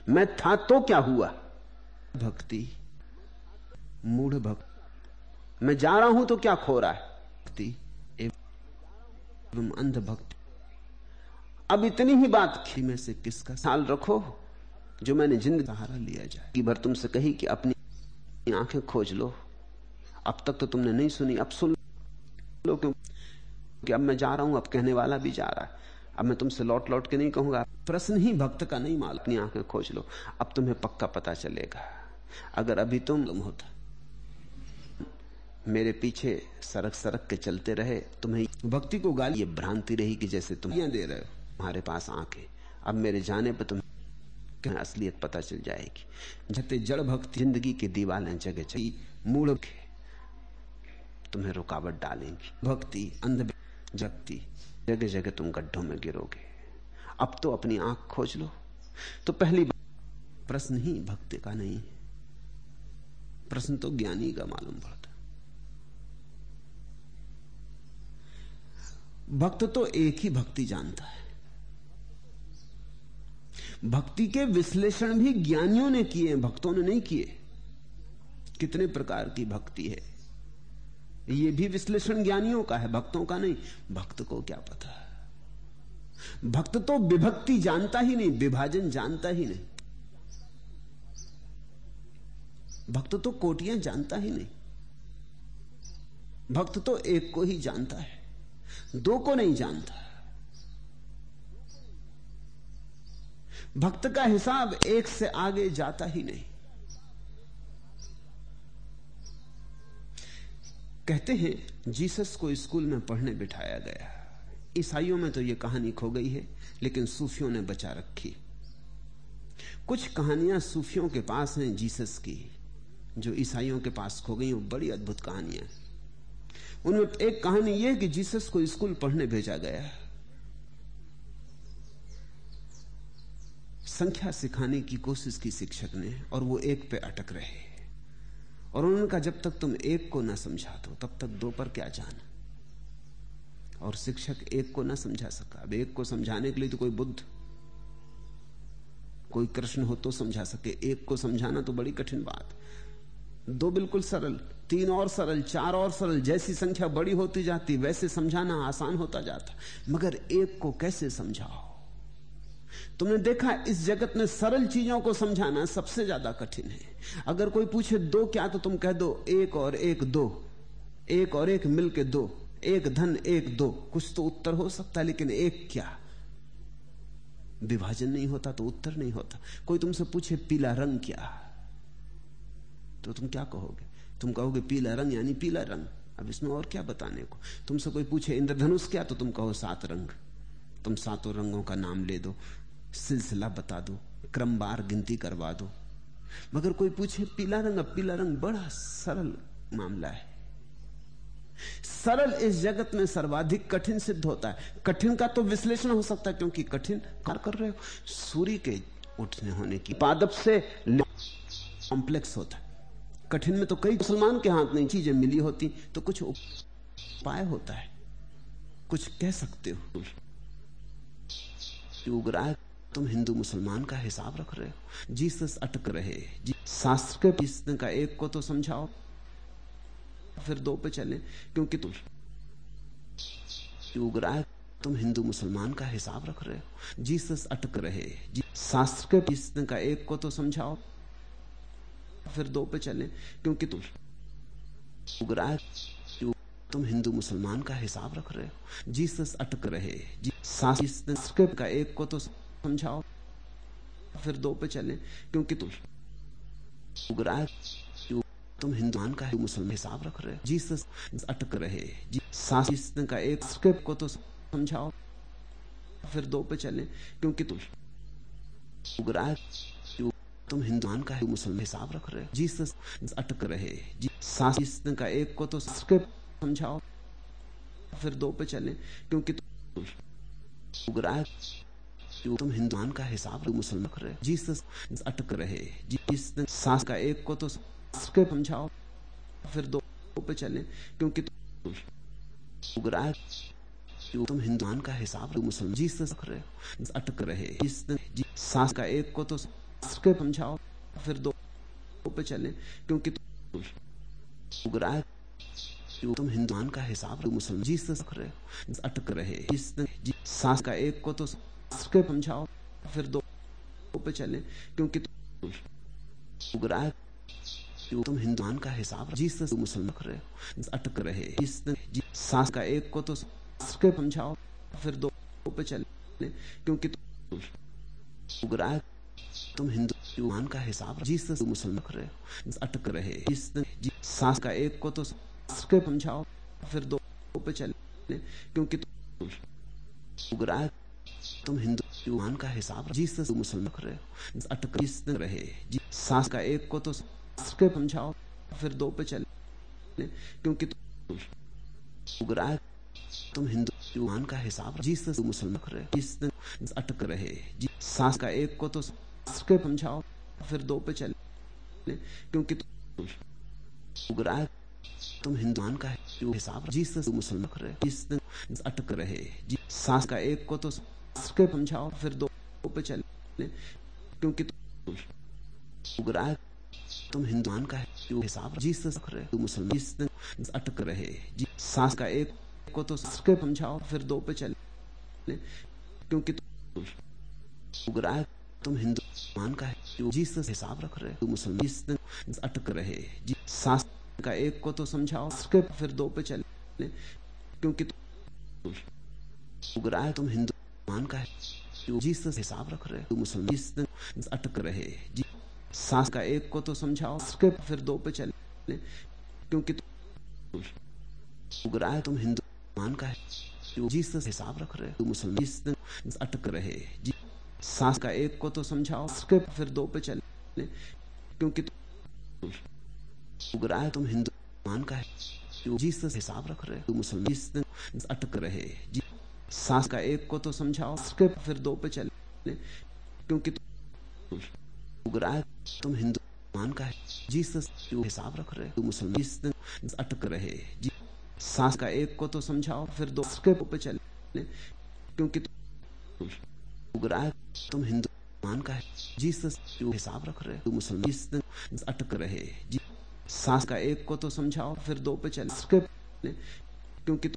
मैं था तो क्या हुआ? भक्ति, मूढ़ भक्त। मैं जा रहा हूँ तो क्या खो रहा है? एवं अंध भक्त अब इतनी ही बात खी में से किसका साल रखो, जो मैंने जिंद सहारा लिया जाए। कि भर तुमसे कही कि अपनी आँखें खोज लो। अब तक तो तुमने नहीं सुनी। अब सुन लो क्यों? कि अब मैं जा रहा हूँ, अब कहने वाला भी जा रहा है। अब मैं तुमसे लौट लौट के नहीं कहूँगा। प्रश्न ही भक्त का नहीं माल अपनी आँखें खोज लो। अब तुम्हें पक्का पता चलेगा। अगर अभी तुम तुम होता मेरे पीछे सरक सरक के चलते रहे तुम्हें भक्ति को गाली ये भ्रांति रही कि जैसे तुम दे रहे हो। तुम्हारे पास आँखें। अब मेरे जाने पर तुम असलियत पता चल जाएगी? जते जड़ भक्ति ज़िंदगी के दीवालें जगह चाहिए मूल तुम्हें रुकावट डालेंगी। भक्ति अंध जगती जगह जगह तुम गड्ढों में गिरोगे। अब तो अपनी आँख खोज लो। तो पहली प्रश्न ही भक्ति का नहीं प्रश्न तो ज्ञानी का मालूम पड़ता भक्त तो एक ही भक्ति जानता है। भक्ति के विश्लेषण भी ज्ञानियों ने किए भक्तों ने नहीं किए। कितने प्रकार की भक्ति है। यह भी विश्लेषण ज्ञानियों का है, भक्तों का नहीं। भक्त को क्या पता? भक्त तो विभक्ति जानता ही नहीं, विभाजन जानता ही नहीं। भक्त तो कोटियाँ जानता ही नहीं। भक्त तो एक को ही जानता है। दो को नहीं जानता। भक्त का हिसाब एक से आगे जाता ही नहीं। कहते हैं, जीसस को स्कूल में पढ़ने बिठाया गया। ईसाइयों में तो यह कहानी खो गई है, लेकिन सूफियों ने बचा रखी। कुछ कहानियाँ सूफियों के पास हैं, जीसस की, जो ईसाइयों के पास खो गई, वो बड़ी अद्भुत कहानियाँ उनमें एक कहानी यह कि जीसस को स्कूल पढ़ने भेजा गया संख्या सिखाने की कोशिश की शिक्षक ने और वो एक पे अटक रहे। और उन्होंने कहा जब तक तुम एक को ना समझा दो तब तक दो पर क्या जाना? और शिक्षक एक को ना समझा सका। अब एक को समझाने के लिए तो कोई बुद्ध, कोई कृष्ण हो तो समझा सके। एक को समझाना तो बड़ी कठिन बात। दो बिल्कुल सरल, तीन और सरल, चार और सरल, जैसी संख्या बड़ी होती जाती, वैसे समझाना आसान होता जाता। मगर एक को कैसे समझाओ? तुमने देखा इस जगत में सरल चीज़ों को समझाना सबसे ज़्यादा कठिन है। अगर कोई पूछे, दो क्या? तो तुम कह दो, एक और एक दो, एक और एक मिल के दो, एक धन, एक दो। कुछ तो उत्तर हो सकता है, लेकिन एक क्या? विभाजन नहीं होता तो उत्तर नहीं होता। कोई तुमसे पूछे, पीला रंग क्या? तो तुम क्या कहोगे? तुम कहोगे पीला रंग यानी पीला रंग। अब इसमें और क्या बताने को? तुमसे कोई पूछे, इंद्रधनुष क्या? तो तुम कहो सात रंग। तुम सातों रंगों का नाम ले दो, सिलसिला बता दो, क्रमवार गिनती करवा दो। मगर कोई पूछे, पीला रंग, अब पीला रंग बड़ा सरल मामला है। सरल इस जगत में सर्वाधिक कठिन सिद्ध होता है। कठिन का तो विश्लेषण हो सकता है, क्योंकि कठिन कार कर रहे हो। सूर्य के उठने होने की पादप से कॉम्प्लेक्स होता है। कठिन में तो कई मुसलमान के हाथ नहीं चीज़ें मिली होती तो कुछ उपाय होता है। कुछ कह सकते हो? उगरा तुम हिंदू मुसलमान का हिसाब रख रहे हो। जीसस अटक रहे। शास्त्र के का एक को तो समझाओ, फिर दो पे चले। क्योंकि तुम उगरा तुम हिंदू मुसलमान का हिसाब रख रहे हो। जीसस अटक रहे। शास्त्र के का एक को तो समझाओ फिर दो पे चले क्योंकि तुम उगरा तुम हिंदू मुसलमान का हिसाब रख रहे हो। जीसस अटक रहे जी, का एक को तो समझाओ। फिर दो पे चले क्योंकि तुम उगरा तुम हिंदुआन का मुसलमान हिसाब रख रहे हो। जीसस अटक रहे का एक स्क्रिप्ट को तो समझाओ। फिर दो पे चले क्योंकि तुम उगरा तुम हिंदुआन का मुसलमान हिसाब रख रहे हो। जीसस अटक रहे का एक को तो समझाओ। फिर दो पे चले, क्योंकि तुम तुम हिंदुआन का हिसाब मुसलमान रहे जीसस अटक रहे जिस सास का एक को तो समझाओ। फिर दो पे चले, क्योंकि तुम हिंदुआन का हिसाब मुसलमान जीसस रहे अटक रहे सास का एक को तो समझाओ, फिर दो पे चले, क्योंकि तुम हिंदुआन का हिसाब मुसलमान जीसस रहे हो, अटक रहे सास का एक को तो के समझाओ, फिर दो पे चले, क्योंकि तुम हिंदुआन का हिसाब जीसस मुसलमान रहे हो, अटक रहे सास का एक को तो के समझाओ, फिर दो पे चले, क्योंकि उगरा तुम हिंदुआन का हिसाब जीसस मुसलमान रहे हो अटक रहे इस सास का एक को तो समझाओ, फिर दो पे चले, क्योंकि तुम हिंदुआन का हिसाब जीसस मुसलमान रहे हो अटक रहे जी सास का एक को तो समझाओ, फिर दो पे चले, क्योंकि तुम हिंदुआन का हिसाब जीसस मुसलमान रहे हो अटक रहे सास का एक को तो समझाओ फिर दो पे चले। क्योंकि उगरा तुम हिंदुआन का है हिसाब जीसस मुसलमान रहे हो अटक रहे जी सास का एक को तो के समझाओ फिर दो पे चले। क्योंकि उगरा तुम हिंदुआन का है हिसाब जीसस रहे तुम मुसलमान अटक रहे जी सास का एक को तो के समझाओ फिर दो पे चले। क्योंकि उगरा तुम हिंदुआन का जीसस हिसाब रख रहे तुम मुसलमान अटक रहे सास का एक को तो समझाओ फिर दो पे चले। क्योंकि उगरा तुम हिंदू मान का है जीसस हिसाब रख रहे हो मुसलमान अटक रहे सास का एक को तो समझाओ फिर दो पे चले। क्योंकि उग रहा है, तुम हिंदू मान का है जीसस हिसाब रख रहे हो मुसलमान अटक रहे जी सांस का एक को तो समझाओ उसके फिर दो पे चले। क्योंकि उग रहा है, तुम हिंदू मान का है। जीसस हिसाब रख रहे हो मुसलमान अटक रहे सांस का एक को तो समझाओ उसके फिर दो पे चले। क्योंकि उग रहा है, तुम हिंदू मान का है। जीसस हिसाब रख रहे हो मुसलमान अटक रहे सांस का एक को तो समझाओ, फिर दो पे चले। क्योंकि उग रहा है तुम हिंदू मान का है। जीसस हिसाब रख रहे हो। मुसलमान अटक रहे जी, सांस का एक को तो समझाओ, फिर दो पे चले। क्योंकि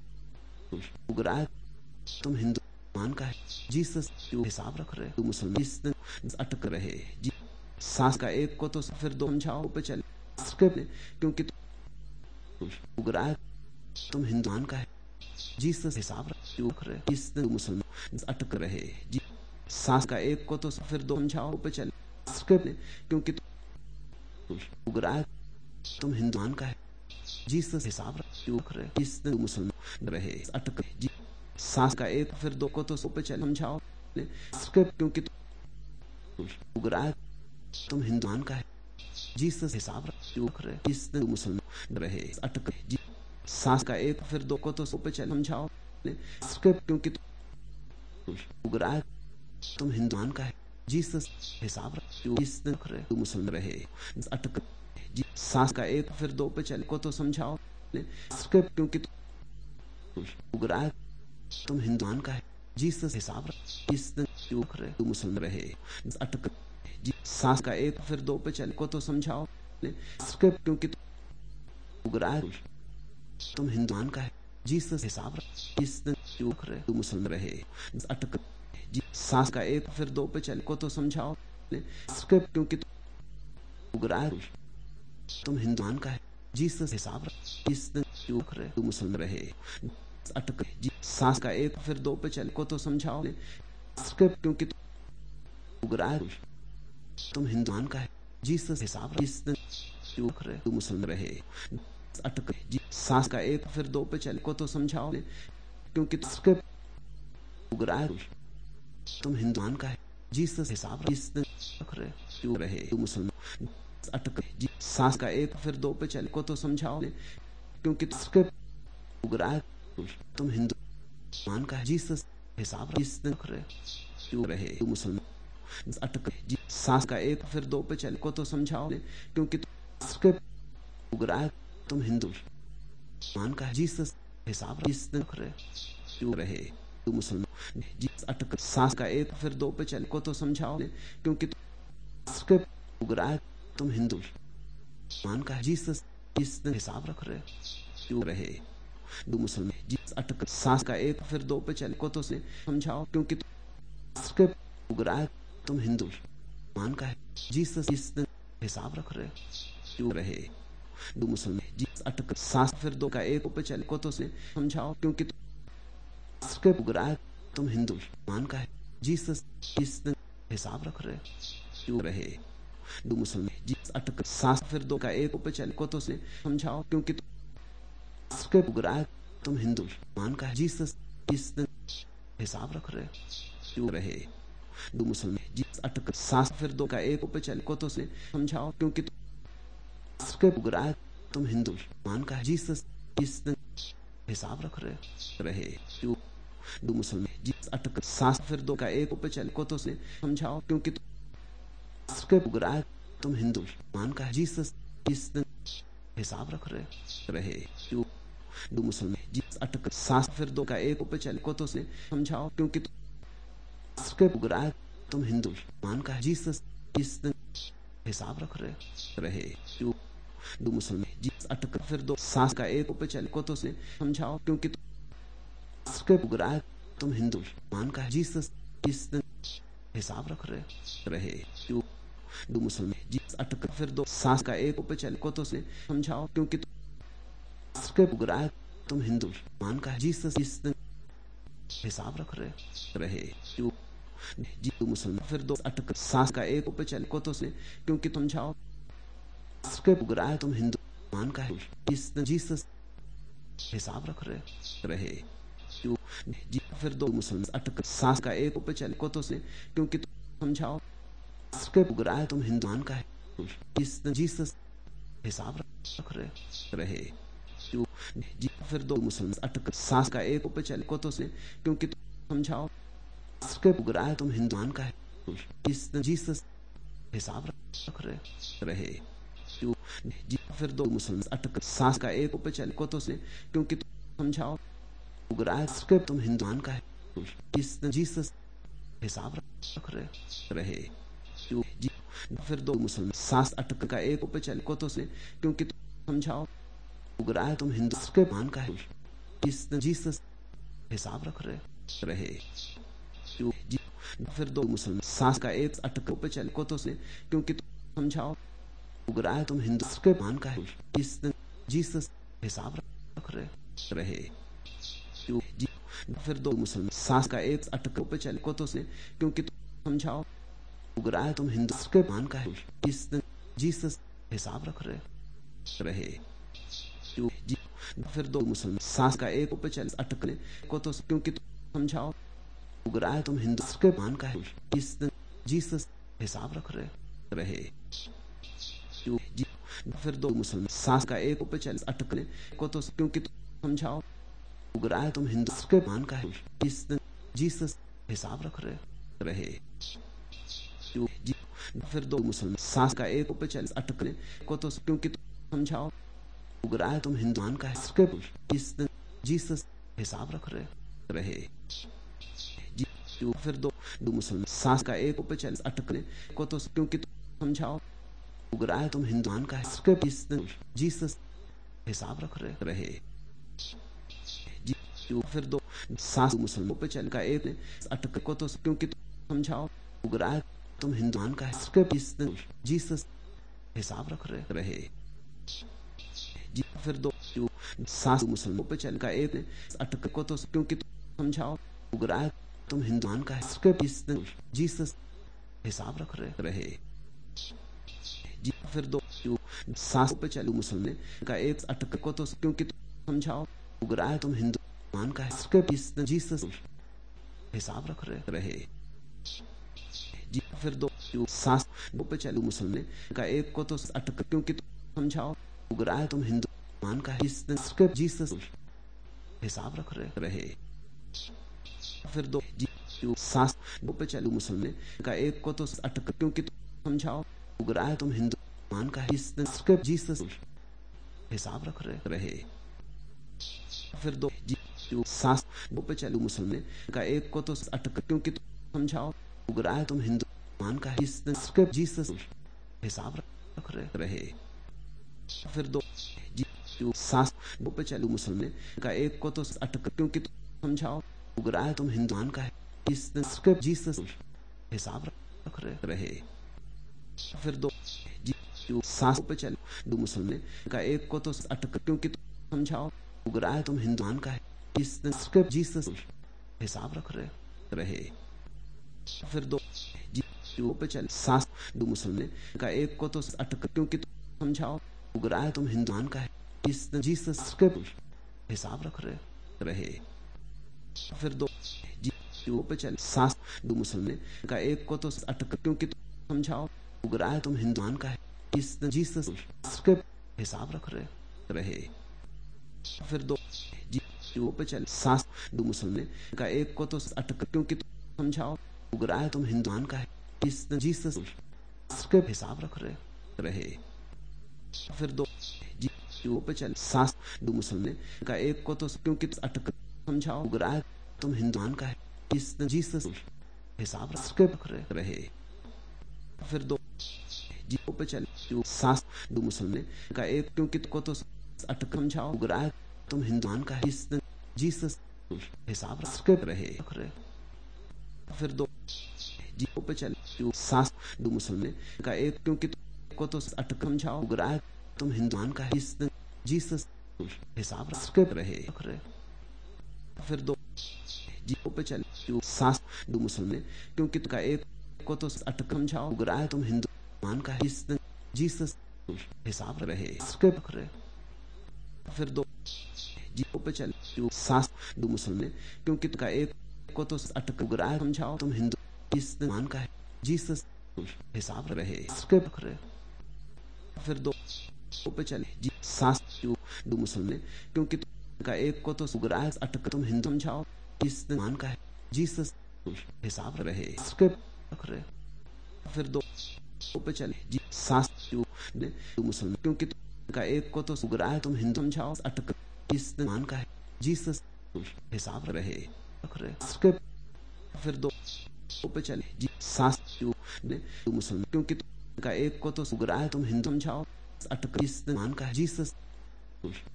उग रहा है तुम हिंदू मान का है। जीसस हिसाब रख रहे हो। मुसलमान अटक रहे जी, सांस का एक को तो फिर दो समझाओ, पे चले। क्योंकि उग रहा है तुम हिंदुआन का है। जीसस, हिसाब रख रहे जिस मुसलमान अटक रहे जी सांस का एक को तो फिर दो समझाओ पे चले। क्योंकि है, तुम हिंदुआन का है। जीसस हिसाब रहे जिस मुसलमान रहे, अटक सांस का एक फिर दो को तो सो पे चले, समझाओ। क्योंकि तुम हिंदुआन का है। जीसस हिसाब रहे जिस मुसलमान रहे, अटक सांस का एक फिर दो को तो सो पे चले, समझाओ। क्योंकि है तुम हिंदुआन का है। जीसस हिसाब रहे मुसलमान रहे अटक सांस का एक फिर दो पे चले, को तो समझाओ। क्योंकि उग तुम हिंदुआन का है। जीसस हिसाब रहे मुसलमान रहे अटक सांस का एक फिर दो पे चले, को तो समझाओ। क्योंकि उग तुम हिंदुआन का है। जीसस हिसाब रहे मुसलमान रहे अटक सांस का एक, फिर दो पे चले को तो समझाओ। क्योंकि तुम हिंदुआन का है। जीसस हिसाब रख रहे मुसलमान रहे। अटक सांस का एक, फिर दो पे चले को तो समझाओ। क्योंकि तुम हिंदुआन का है। जीसस हिसाब रख रहे मुसलमान रहे। अटक सांस का एक, फिर दो पे चले को तो समझाओ। क्योंकि उग रहा है। तुम हिंदुआन का है। जीसस हिसाब रख रहे रहे मुसलमान अटक सांस का एक फिर दो पे चले, को तो समझाओ क्योंकि है तुम हिंदुआन का है। जीसस हिसाब रख रहे रहे मुसलमान अटक सांस का एक फिर दो पे चले, को तो समझाओ क्योंकि है, तुम हिंदू मान का जीसस हिसाब रख रहे क्यों रहे तू मुसलमान जीस अटक सांस का एक फिर दो पे चले को तो समझाओ क्योंकि उग रहा तुम हिंदू मान का जीसस हिसाब रख रहे हो? क्यों रहे? दो मुसलमान जीस अटक सांस का एक फिर दो पे चले को तो समझाओ, क्योंकि उग रहा तुम हिंदू मान का है, जीसस हिसाब रख रहे हो? क्यों रहे? दो मुसलमान जिस अटक सांस फिर दो का एक पे चले को तो समझाओ, क्योंकि उग रहा है। तुम हिंदू मान का है। जीसस हिसाब रख रहे रहे? दो मुसलमान जी अटक सांस फिर दो का एक पे चले। को तो उसने समझाओ, क्योंकि उग रहा है। तुम हिंदू मान का है। जीसस हिसाब रख रहे रहे? दो मुसलमान जी अटक सांस फिर दो का एक पे चले। को तो उसने समझाओ, क्योंकि उग रहा है। तुम हिंदू मान का है। जीसस हिसाब रख रहे रहे? दो मुसलमान। जी अटक सांस फिर दो का एक पे चले, को तो उसने समझाओ, क्योंकि उग रहा है। तुम हिंदू मान का है। जीसस हिसाब रख रहे रहे दो मुसलमान जी अटक सांस फिर दो का एक पे चले, को तो उसने समझाओ, क्योंकि उग रहा है। तुम हिंदू मान का है। जीसस हिसाब रख रहे रहे दो मुसलमान जी अटक फिर दो सांस का एक पे चले, को तो उसने समझाओ, क्योंकि उग रहा तुम हिंदू मान का जीसस हिसाब रख रहे रहे। दो मुसलमान जी अटक फिर दो सांस का एक पे चले को तो समझाओ, क्योंकि उग है तुम हिंदू मान का जीसस हिसाब रख रहे रहे। जी दो मुसलमान फिर दो अटक सांस का एक पे चले को तो क्योंकि तुम जाओ उग रहा तुम हिंदू मान का है। जीसस हिसाब रख रहे रहे। जी, फिर दो मुसलमान अटक सांस का एक ऊपर चले, को तो से क्योंकि तुम समझाओ के उगरा है, तुम हिंदुआन का है। जीसस हिसाब रख रहे जी, फिर दो मुसलमान अटक सांस का एक ऊपर चले, को तो से क्योंकि तुम समझाओ के उगरा है, तुम हिंदुआन का है। जीसस हिसाब रख रहे जी, फिर दो मुसलमान अटक सांस का एक ऊपर चले, को तो से क्योंकि तुम समझाओ है के तुम हिंदुआन का है। इस जीसस हिसाब रख रहे रहे। फिर दो मुसलमान सास अटक का एक ऊपर चले। को तो से क्योंकि तुम समझाओ। उगरा है तुम हिंदू के मान का है। इस जीसस हिसाब रख रहे रहे। फिर दो मुसलमान सांस का एक अटक ऊपर चले। को तो से क्योंकि तुम समझाओ। उगरा है तुम हिंदू के मान का है। इस जीसस हिसाब रख रहे रहे। जी, फिर दो मुसलमान। सांस का एक अटक ऊपर चले, को तो से क्योंकि तुम समझाओ उगरा है तुम हिंदू के मान का है। इस जीसस हिसाब रख रहे रहे। फिर दो मुसलमान। सांस का एक ऊपर चले अटकने को तो क्योंकि तुम समझाओ उगरा है तुम हिंदू के मान का है। इस जीसस हिसाब रख रहे रहे। फिर दो मुसलमान। सांस का एक ऊपर चले अटकने को तो क्योंकि तुम समझाओ उगरा है तुम हिंदू के मान का है इस जीसस हिसाब रख रहे रहे। फिर दो मुसलमान सांस का एक ऊपर चले अटकने को तो क्योंकि तुम समझाओ उगरा है तुम हिंदुआन का है। इस जीसस हिसाब रख रहे रहे। फिर दो दो मुसलमान सांस का एक ऊपर चले अटकने को तो क्योंकि तुम समझाओ उगरा है तुम हिंदुआन का है। इस जीसस हिसाब रख रहे रहे। जी फिर दो सांस मुसलमानों पे चल का एक ने अटक को तो क्योंकि तुम समझाओ, उगरा तुम हिंदुआन का जीसस हिसाब रख रहे रहे। जी, फिर दो सांस मुसलमानों पे चल का एक ने अटक को तो क्योंकि तुम समझाओ, उगरा तुम हिंदुआन का जीसस हिसाब रख रहे रहे। जी, फिर दो सांस पे चलू मुसलमान का एक अटक को तो क्योंकि तुम समझाओ, उगरा तुम हिंदू मान का जीसस। हिसाब रख रहे जी, फिर दो सांस पे चलू, मुसलमान का एक को तो अटक क्योंकि तुम समझाओ उगरा है, तुम हिंदू मान का जीसस हिसाब रख रहे रहे। फिर दो सांस पे चलू, मुसलमान का एक को तो अटक क्योंकि तुम समझाओ उगरा है, तुम हिंदू मान का जीसस हिसाब रख रहे रहे। फिर दो जी सांस पे चलू मुसलमान का एक को तो अटक, क्योंकि तुम समझाओ, उगरा है तुम हिंदू मान का जीसस हिसाब रख रहे फिर दो सांस पे चलू मुसलमान का एक को तो अटक, क्योंकि तुम समझाओ, उगरा है तुम हिंदू मान का है जीसस हिसाब रख रहे फिर दो सांस पे चल मुसलमान का एक को तो अटक, क्योंकि तुम समझाओ, उगरा है तुम हिंदुआन का है। जीसस हिसाब रख रहे रहे। फिर दो जी पे चल। सांस दो मुसलमान का एक को तो अटक क्योंकि तुम समझाओ, उगरा है तुम हिंदुआन का है। जीसस हिसाब रख रहे रहे। फिर दो जीओ पे चल। सांस दो मुसलमान का एक को तो अटक क्योंकि तुम समझाओ, उगरा है तुम हिंदुआन का है। जीसस हिसाब रख रहे रहे। फिर दो जी पे चल। सांस दो मुसलमान का एक को तो अटक क्योंकि तुम समझाओ उगरा है तुम हिंदुआन का है। जीसस हिसाब रख रहे रहे? फिर दो जी पे चले। सांस दो मुसलमान का एक को तो क्योंकि अटक समझाओ उगरा है तुम हिंदुआन का है। जीसस हिसाब रख रहे रहे? फिर दो जी पे चल। सांस दो मुसलमान का एक क्योंकि को तो अटक समझाओ उगरा है तुम हिंदुआन का है। जीसस हिसाब रख रहे। फिर दो जी पे चल। सांस दो मुसलमान का एक, क्योंकि को तो अटक समझाओ उगरा है, तुम हिंदुआन का है। जीसस हिसाब रख रहे। फिर दो जी पे चल। सांस दो मुसलमान, क्योंकि का एक को तो अटक समझाओ उगरा है, तुम हिंदू मान का है। जीसस हिसाब रहे। फिर दो जी पे चले सास दो मुसलमान क्योंकि तुका एक को तो अटक उगरा समझाओ तुम हिंदू मान का है, जीसस हिसाब रहे फिर दो पे चले, जी सास दो मुसलमान क्योंकि तुका एक को तो सुगरा है, अटक तुम हिंदू, समझाओ इस मान का है, जीसस हिसाब रहे फिर दो पे चले, जी सास मुसलमान क्योंकि का एक को तो सुगरा है, तुम हिंदू, समझाओ, अटक इस मान का है। जीसस हिसाब रहे। इसके फिर दो पे चले। दो मुसलमान, क्योंकि का एक को तो सुगरा है, तुम हिंदू समझाओ। अटक इस मान का है। जीसस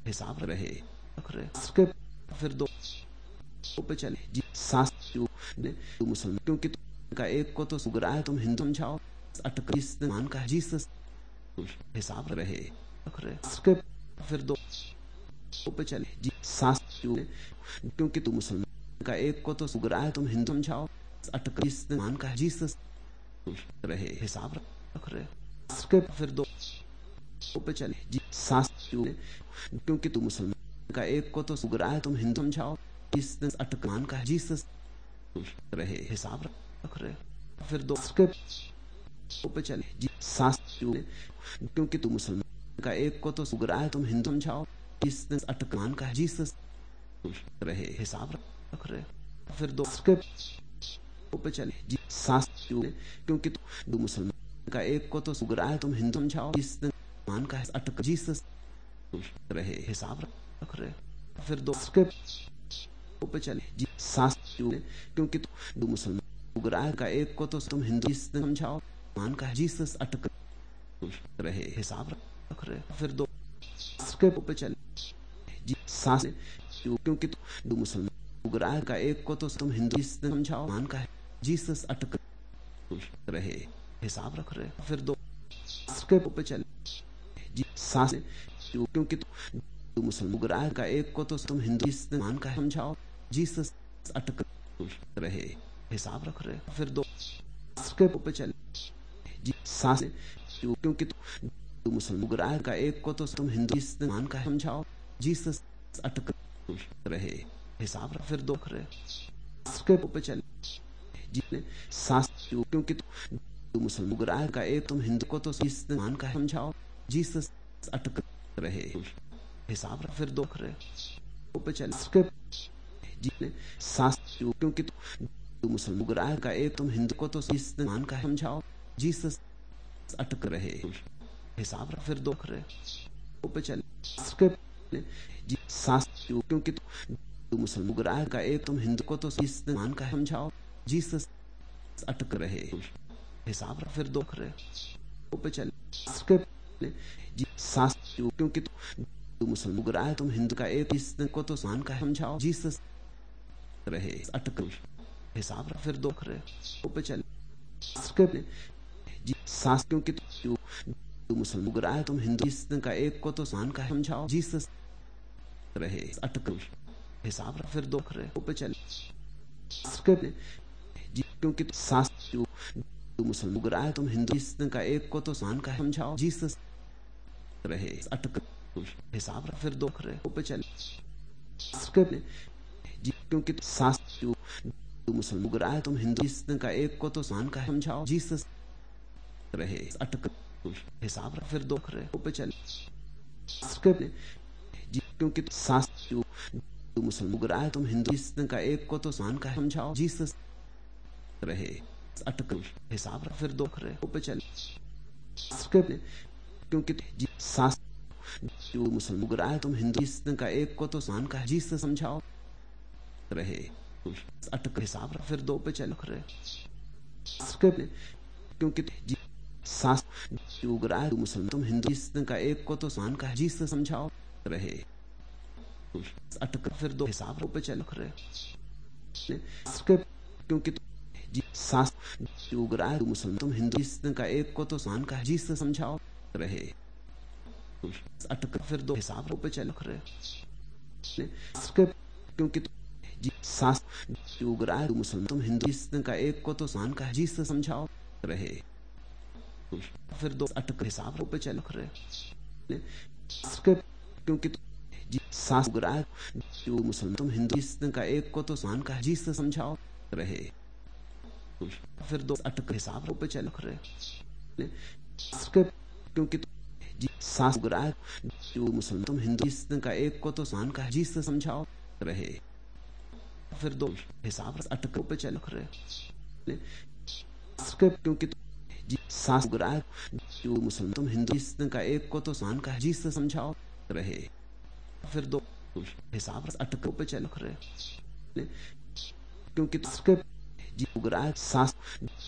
हिसाब रहे। इसके फिर दो पे चले। जी दो मुसलमान, क्योंकि का एक को तो सुगरा है, तुम हिंदू समझाओ। अटक इस मान का है। जीसस हिसाब रहे। इसके फिर दो पे चले। जी, सास क्योंकि तू मुसलमान का एक को तो सुगरा है, तुम हिंदू समझाओ। अटक मान का है जीसस रहे, हिसाब रख रहे इसके फिर दो पे चले। जी, सास क्योंकि तू मुसलमान का एक को तो सुगरा है, तुम हिंदू समझाओ। इस अटक मान का है जीसस रहे, हिसाब रख रहे फिर दो पे चले। जी, सास क्योंकि तू मुसलमान का एक को तो सुगरा है, तुम हिंदू समझाओ। इस अटकमान का है जीसस। रहे हिसाब रख रहे फिर दो पे चले। जी सास क्योंकि तू मुसलमान का एक को तो सुगरा है तुम हिंदू समझाओ। इस मान का है अटक जीसस। रहे हिसाब रख रहे फिर दो पे चले। जी सास क्योंकि तू मुसलमान सुगरा है का एक को तो तुम हिंदू समझाओ? मान का है जीसस अटक। रहे हिसाब रख रहे फिर दो इसके पे चले। सास क्योंकि तू मुसलमान का एक को तो तुम हिंदू समझाओ, मान का है। जीसस अटक रहे, हिसाब रख रहे फिर दो इसके पे चले। सास क्योंकि तू मुसलमान का एक को तो तुम हिंदू मान का है, समझाओ। जीसस अटक रहे, हिसाब रख रहे फिर दो इसके पे चले। सास क्योंकि तू मुसलमान का एक को तो तुम हिंदू मान का समझाओ। जीसस अटक रहे, हिसाब रख, फिर दो रहे। इसके पे चले। जी सास क्योंकि तू मुसलमान का एक, तुम हिंदू को तो मान का समझाओ। जीसस अटक रहे, हिसाब रख, फिर दो रहे। पे चले। इसके जी सास क्योंकि तू मुसलमान का एक, तुम हिंदू को तो मान का समझाओ। जीसस अटक रहे। हिसाब रख, फिर दो रहे। पे चले। क्योंकि तू मुसलमान उग्राह का एक तुम हिंदू को तो मान का समझाओ। जीसस अटक रहे। हिसाब रख, फिर दो रहे। पे चले। क्योंकि तू मुसलमान उग्राह तुम हिंदू का एक, इस को तो मान का समझाओ। जीसस रहे, अटक हिसाब रख, फिर दो रहे। पे चले। जी सास क्योंकि तू मुसलमान उग्राह तुम हिंदू। का एक को तो मान का समझाओ। जीसस रहे अटक हिसाब फिर दो रहे। पे चले। क्योंकि सास तू मुसलमान उग्राह तुम हिंदू। का एक को तो मान का समझाओ। जीसस रहे अटक हिसाब फिर दो रहे। पे चले। क्योंकि सास तू मुसलमान उग्राह तुम हिंदू। का एक को तो मान का समझाओ। जीसस रहे अटक हिसाब रख, फिर दो रहे पे चले। क्योंकि तू मुसलमान उग्राह तुम हिंदू का एक को तो मान का समझाओ। जीसस रहे, अटक हिसाब रख, फिर दो रहे पे चले। क्योंकि सास तू मुसलमान तुम हिंदू का एक को तो मान का जीसस समझाओ। रहे, अटक हिसाब रख, फिर दो, पे चल। रहे इसके जी सास उग्राह मुसलमान, तुम हिंदू का एक को तो मान का जीसस समझाओ। रहे। अटक, फिर दो हिसाब पे चल, रहे। क्योंकि जी उग्राह मुसलमान, तुम हिंदू का एक को तो मान का जीसस समझाओ। रहे। अटक, फिर दो हिसाब पे चल, रहे। क्योंकि जी उग्राह मुसलमान, तुम हिंदू का एक को तो मान का जीसस समझाओ। रहे। फिर दो अटक हिसाब पे चल। रहे क्योंकि जो मुसलमान तुम हिंदू का एक को तो शान का जी से समझाओ रहे। फिर दो अटक हिसाब पे चल। रहे क्योंकि जी सास जो मुसलमान तुम हिंदू का एक को तो शान का जी से समझाओ रहे। फिर दो हिसाब अटक पे चल। रहे क्योंकि मुसलमान तुम हिंदू का एक को तो शान का समझाओ, रहे। फिर दो हिसाब अटक पे चल रहे क्योंकि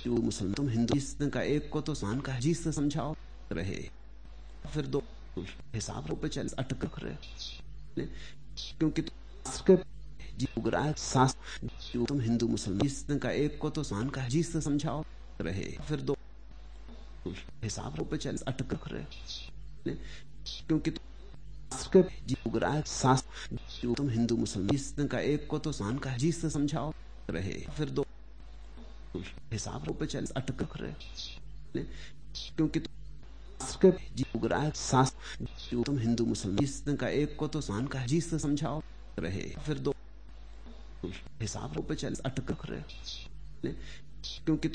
जो मुसलमान तुम हिंदू का एक को तो शान का जी से समझाओ, रहे। फिर दो हिसाब पे चल, अटक रहे क्योंकि उगराए सास तुम हिंदू, मुसलमान का एक को तो शान का जी से समझाओ, रहे। फिर दो हिसाब पे चल अटक रहे क्योंकि सास तुम हिंदू मुसलमान का एक को तो शान का जी से समझाओ रहे फिर दो हिसाब पे चल अटक रहे क्योंकि उगराए सास तुम हिंदू मुसलमान का एक को तो शान का जी से समझाओ रहे फिर दो हिसाब पे चल अटक रहे क्योंकि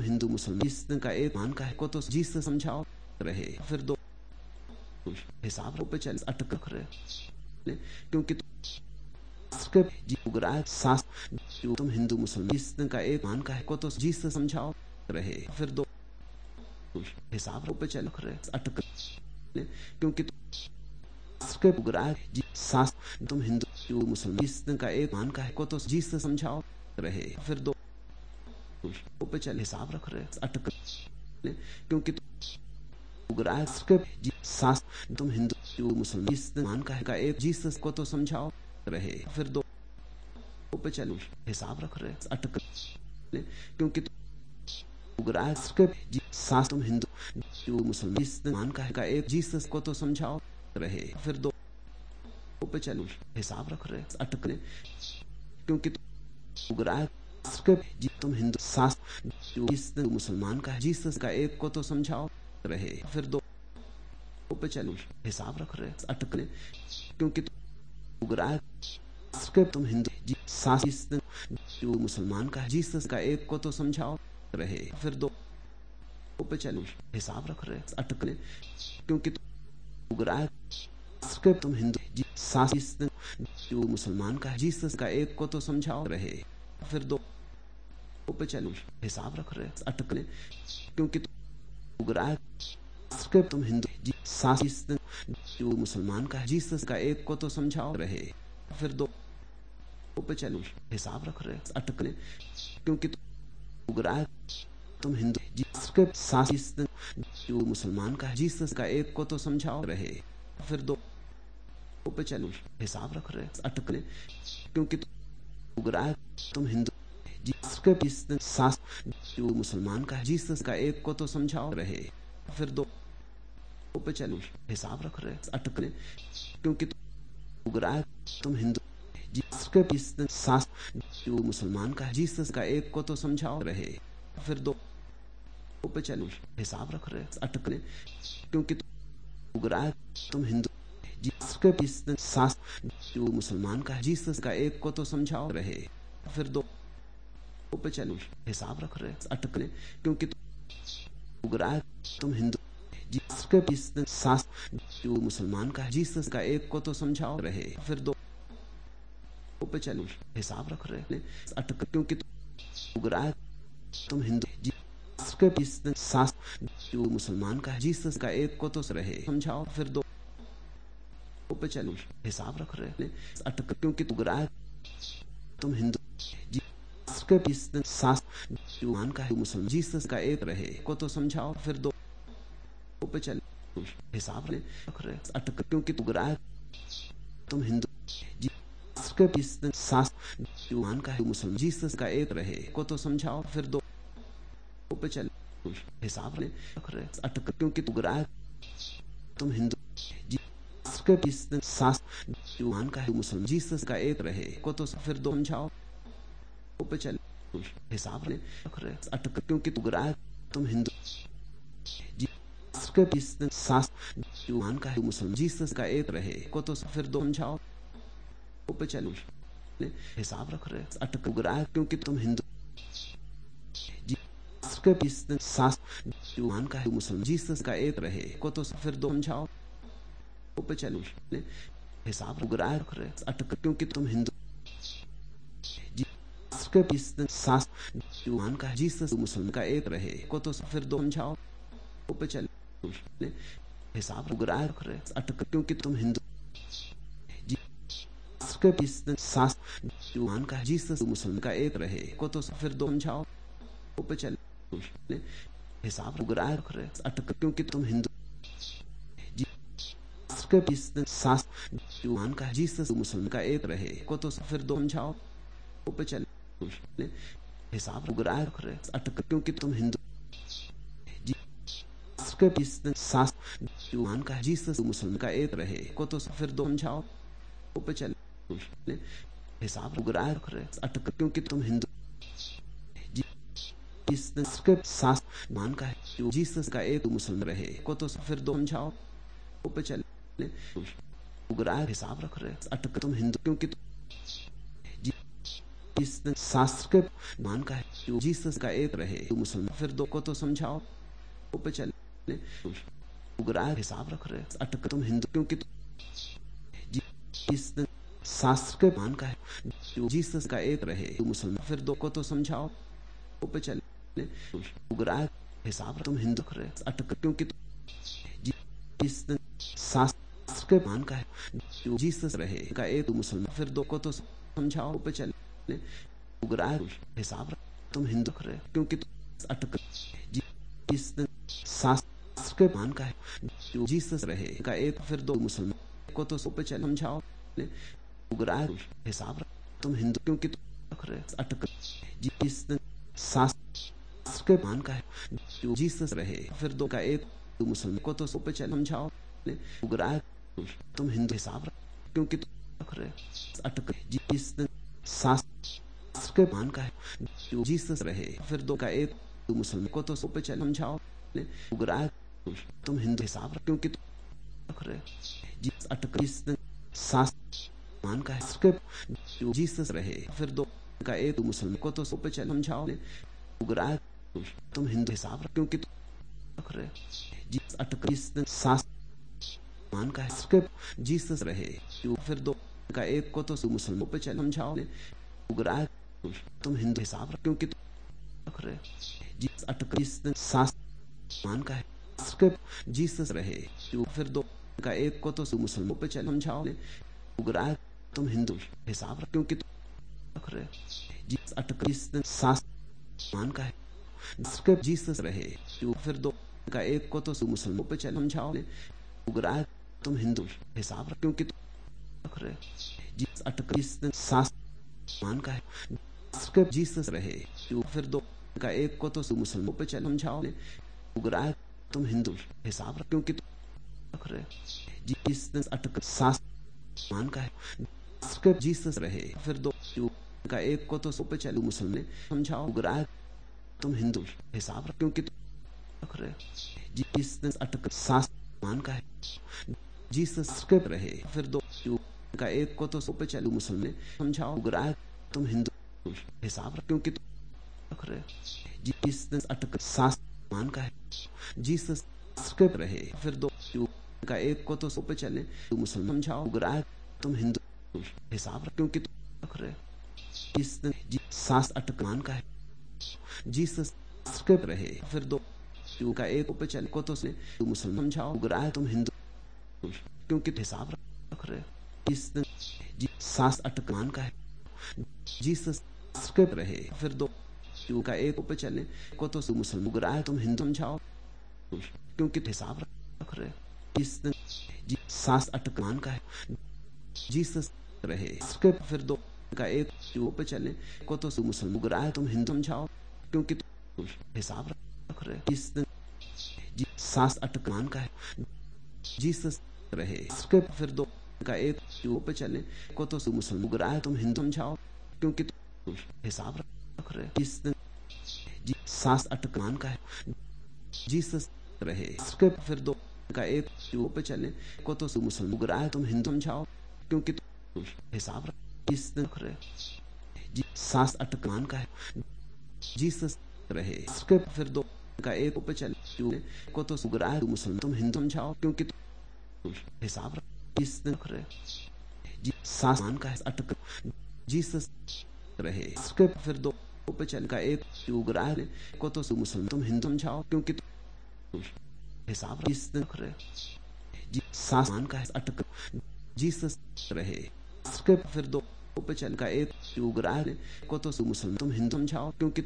हिंदू, मुसलमान का एक मान का है, को तो जी से समझाओ, रहे। फिर दो हिसाब पे चल, अटक रहे। क्योंकि तुम हिंदू, मुसलमान का एक मान का है, को तो जी से समझाओ, रहे। फिर दो हिसाब चल रहे। अटक क्योंकि तुम हिंदू, मुसलमान का एक मान का है, को तो जी से समझाओ रहे फिर दो पे चल, हिसाब रख रहे अटक क्योंकि तुम हिंदू मुसलमान का है, का एक जी से को तो समझाओ रहे फिर दो पे चल, हिसाब रख रहे अटक क्योंकि तुम हिंदू मुसलमान का है, का एक जी से को तो समझाओ रहे फिर दो पे चल, हिसाब रख रहे अटक क्योंकि जी तुम हिंदू जो मुसलमान का जीसस का एक को तो समझाओ रहे, फिर दो पे चलो, हिसाब रख रहे, अटकने, क्योंकि तुम हिंदू मुसलमान का जीसस का एक को तो समझाओ रहे, फिर दो पे चलो, हिसाब रख रहे अटक क्योंकि उगराए तुम हिंदू जी मुसलमान का जीसस का एक को तो समझाओ रहे। फिर दो पे चलो, हिसाब रख रहे अटक क्योंकि उगराए तुम हिंदू जी मुसलमान का जीसस का एक को तो समझाओ रहे। फिर दो पे चलो, हिसाब रख रहे अटक क्योंकि उगराए तुम हिंदू जो मुसलमान का जीसस का एक को तो समझाओ रहे। फिर दो पे चलो, हिसाब रख रहे अटक क्योंकि उगराए तुम हिंदू जिसके सास मुसलमान का है, जीसस का एक को तो समझाओ रहे। फिर दो पे चलो, हिसाब रख रहे अटक क्योंकि उगराए तुम हिंदू जिसके सास मुसलमान का है, जीसस का एक को तो समझाओ रहे। फिर दो पे चलो, हिसाब रख रहे अटक क्योंकि उगराए तुम हिंदू जी मुसलमान का जीसस का एक को तो समझाओ। रहे। फिर दो पे चलो हिसाब रख रहे अटकने। क्योंकि उगराए तुम हिंदू जी मुसलमान का जीसस का एक को तो समझाओ। रहे। फिर दो पे चलो हिसाब रख रहे अटक क्योंकि उगराए तुम हिंदू जी सास जो मुसलमान का जीसस का एक को तो रहे। समझाओ। फिर दो पे चलो। हिसाब रख रहे अटक क्योंकि उगराए तुम हिंदू का मुसलमान जीसस का एक रहे। को तो समझाओ, फिर दो पे चल। हिसाब रख रहे अटक क्योंकि उगराए तुम हिंदू जी सास मान का का एक रहे। को तो समझाओ, फिर दो पे चल। हिसाब रख रहे अटक क्योंकि उगराए तुम हिंदू जो मान का है मुसलमान का एक रहे। को तो फिर दो समझाओ। पे चल हिसाब रहे अटक क्योंकि उगराए तुम हिंदू शास्त्र का है मुसलमान का एक रहे। को तो फिर दो समझाओ। पे चलो हिसाब रख रहे। अटक उगरा क्योंकि तुम हिंदू शास्त्र का है मुसलमान का एक रहे। को तो फिर दो समझाओ। पे चलो हिसाब अटक क्योंकि तुम हिंदू शास्त्र का जीसस मुसलमान का एक रहे को तो फिर दो समझाओ पे चले हिसाब रख रहे अटक क्योंकि तुम हिंदू शास्त्र का जीसस मुसलमान का एक रहे। को तो फिर दो समझाओ पे चले हिसाब रख रहे अटक क्योंकि तुम हिंदू के बीच शास्त्र का जीसस मुसलमान का एक रहे। को तो फिर दो समझाओ पे चले। हिसाब रख रहे अटक क्योंकि तुम हिंदू शास्त्र का जीसस मुसलमान का एक रहे। को तो फिर दो समझाओ पे चले। हिसाब उगरा रहे अटक क्योंकि तुम हिंदू शास्त्र मान का है जीसस का एक मुसलमान रहे। को तो फिर दो समझाओ पे चले। हिसाब रख रहे अटक तुम हिंदू, क्योंकि इस शास्त्र के मान का है जीसस का एक रहे मुसलमान, फिर दो को तो समझाओ। पे चले, उगरा हिसाब रख रहे अटक तुम हिंदू, क्योंकि इस शास्त्र के मान का है जीसस का एक रहे मुसलमान, फिर दो को तो समझाओ। पे चले, उगरा हिसाब तुम हिंदू रहे अटक क्योंकि इस शास्त्र के मान का है। जीसस रहे का एक मुसलमान। फिर दो को तो समझाओ, पे चले। उगरा हिसाब तुम हिंदू रहे क्योंकि तुम अटक इस शास्त्र के मान का है जीसस रहे का एक फिर दो मुसलमान। को तो सो पे चले, समझाओ उगरा हिसाब तुम हिंदू, क्योंकि रख रहे अटक इस शास्त्र के मान का है जीसस रहे फिर दो का, एक मुसलमान को तो सो पे चले, समझाओ उगरा तुम हिंदू हिसाब क्योंकि तुम रख रहे अटक इस शास्त्र के मान का है, जो जीसस रहे, फिर दो का एक मुसलमान को तो पे चले, समझाओ। तुम हिंदू हिसाब क्योंकि तुम रख रहे अटक इस शास्त्र मान का है जो जीसस रहे, फिर दो का एक मुसलमान को तो पे चले, समझाओ। उगरा तुम हिंदू हिसाब क्योंकि तुम रख रहे अटक इस शास्त्र मान का है जीसस रहे। फिर दो का एक को तो मुसलमान पे चले समझाओ उगरा तुम हिंदू हिसाब रख क्योंकि तुम रख रहे अटक इस शास्त्र मान का है जीसस रहे। फिर दो का एक को तो मुसलमान पे चले समझाओ उगरा तुम हिंदू हिसाब रख क्योंकि तुम रख रहे अटक इस शास्त्र मान का है जीसस रहे। फिर दो का एक को तो मुसलमान पे चल समझाओ उगरा तुम हिंदू हिसाब रख क्योंकि रख रहे अटक इस मान का है जीसस रहे फिर दो का एक को तो मुसलमान पे चले समझाओ उगरा तुम हिंदू हिसाब रख क्योंकि रख रहे इस अटक शास्त्र मान का है जीसस रहे, फिर दो का एक को तो पे चले मुसलमान समझाओ। उगरा तुम हिंदू हिसाब रख क्योंकि रख रहे इस अटक शास्त्र मान का है जीसस के रहे। फिर दो का एक को तो पे चले, मुसलमान। समझाओ उगरा तुम हिंदू हिसाब क्योंकि तुम रख रहे। इस अटक शास्त्र मान का है। जीसस के रहे। फिर दो का एक को तो पे चले, मुसलमान। समझाओ उगरा तुम हिंदू हिसाब क्योंकि तुम रख रहे। शास्त्र अटक, मान का है। जीसस के रहे। फिर दो का एक पे चले, को तो मुसलमान। समझाओ उगरा तुम हिंदू क्योंकि हिसाब रख रहे इस शास्त्र अटक मान का है। जीसस रहे, फिर दो का एक पे चले को तो मुसलमान उगरा तुम हिंदू समझाओ। क्योंकि हिसाब रख रहे इस शास्त्र अटक मान का है। जीसस रहे फिर दो का एक पे चले को तो मुसलमान उगरा तुम हिंदू समझाओ। क्योंकि हिसाब रख रहे इस शास्त्र अटक मान का है। जीसस रहे। फिर दो का एक पे चले, को तो मुसलमान उगरा तुम हिंदू समझाओ क्योंकि हिसाब रख रहे इस शास्त्र अटक मान का है जीसस रहे। फिर दो का एक पे चले, को तो मुसलमान उगरा तुम हिंदू समझाओ क्योंकि तुम हिसाब इस रहे जी, सांस अटकमान का है जीसस रहे। फिर दो का एक पे चले, को तो उगरा है मुसलमान, तुम हिंदू समझाओ क्योंकि हिसाब इस रहे जी, सांस का अटक जीसस रहे। उसके फिर दो उपचल का एक उगरा है को तो मुसलमान, तुम हिंदू समझाओ, क्योंकि हिसाब इस रहे जी सामान का अटक जीसस रहे। उसके फिर दो उपचल का एक उगरा है को तो मुसलमान, तुम हिंदू समझाओ, क्योंकि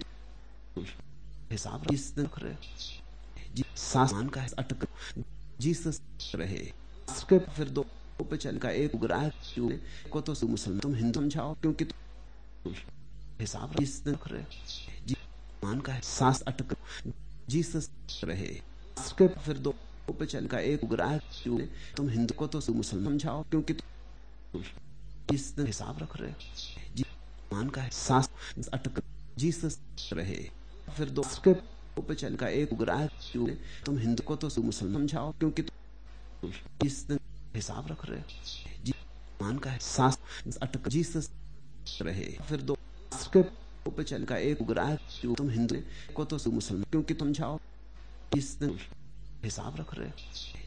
हिसाब इस रहे जी सामान का अटक जीसस रहे। उसके फिर दो उपचल का एक उगरा है को तो मुसलमान, तुम हिंदू समझाओ, क्योंकि हिसाब रहे जी मान का सांस अटक जीसस रहे। उसके फिर दो उपचल का एक उगरा तुम हिंदू को तो मुसलमान समझाओ, क्योंकि इस हिसाब रख रहे जी मान का है, सांस अटक जीसस रहे। फिर दो उसके उपचल का एक उगरा तुम हिंदू को तो मुसलमान समझाओ, क्योंकि इस हिसाब रख रहे मान का है, सांस, अटक, जीसस रहे। फिर दो उसके उपचल का एक उगरा जो तुम हिंदू को तो मुसलमान क्योंकि तुम जाओ। इस हिसाब रख रहे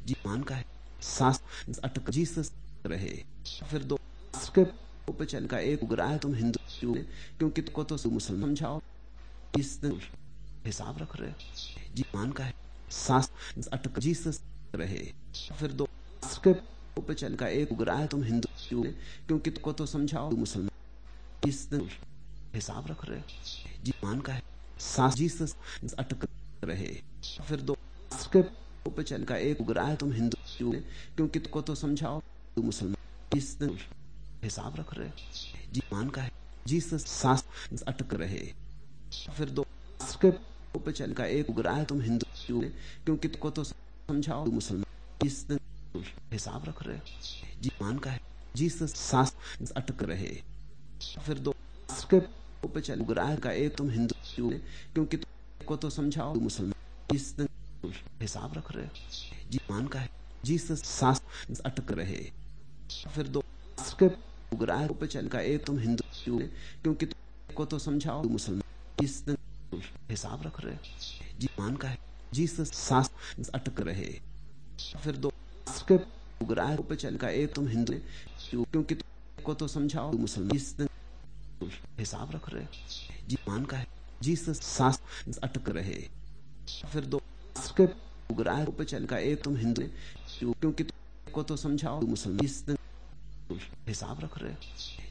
जी, मान का है, सांस, अटक, जीसस रहे। फिर दो उसके उपचल का एक उगरा है, तुम हिंदू क्योंकि को तो मुसलमान जाओ। इस हिसाब रख रहे जी, मान का है, सांस, अटक, जीसस रहे। फिर दो उपचल का एक उगरा है, तुम हिंदू क्योंकि को तो समझाओ मुसलमान इस हिसाब रख रहे जी, मान का है। सांस जीसस अटक रहे। फिर दो उसके उपचल का एक उगरा है, तुम हिंदू क्योंकि को तो समझाओ तू मुसलमान इस हिसाब रख रहे जी, मान का है। जीसस सांस अटक रहे। फिर दो उसके उपचल का एक उगरा है, तुम हिंदू क्योंकि को तो समझाओ। मुसलमान इस हिसाब रख रहे जी मान का है, जिस सांस अटक रहे फिर दो उसके उपचल उगरा का एक तुम हिंदू क्योंकि तुम को तो समझाओ मुसलमान इस हिसाब रख रहे जी मान का है, जिस सांस अटक रहे फिर दो उसके उगरा उपचल का एक तुम हिंदू क्योंकि तुम को तो समझाओ मुसलमान इस हिसाब रख रहे जी मान का है जीसस सांस अटक रहे, फिर दो उसके उगरा उपचल का एक तुम हिंदू क्योंकि तुम को तो समझाओ मुसलमान हिसाब रख रहे जी मान का है जीसस सांस अटक रहे, फिर दो उसके उगरा उपचल का एक तुम हिंदू क्योंकि तुम को तो समझाओ मुसलमान हिसाब रख रहे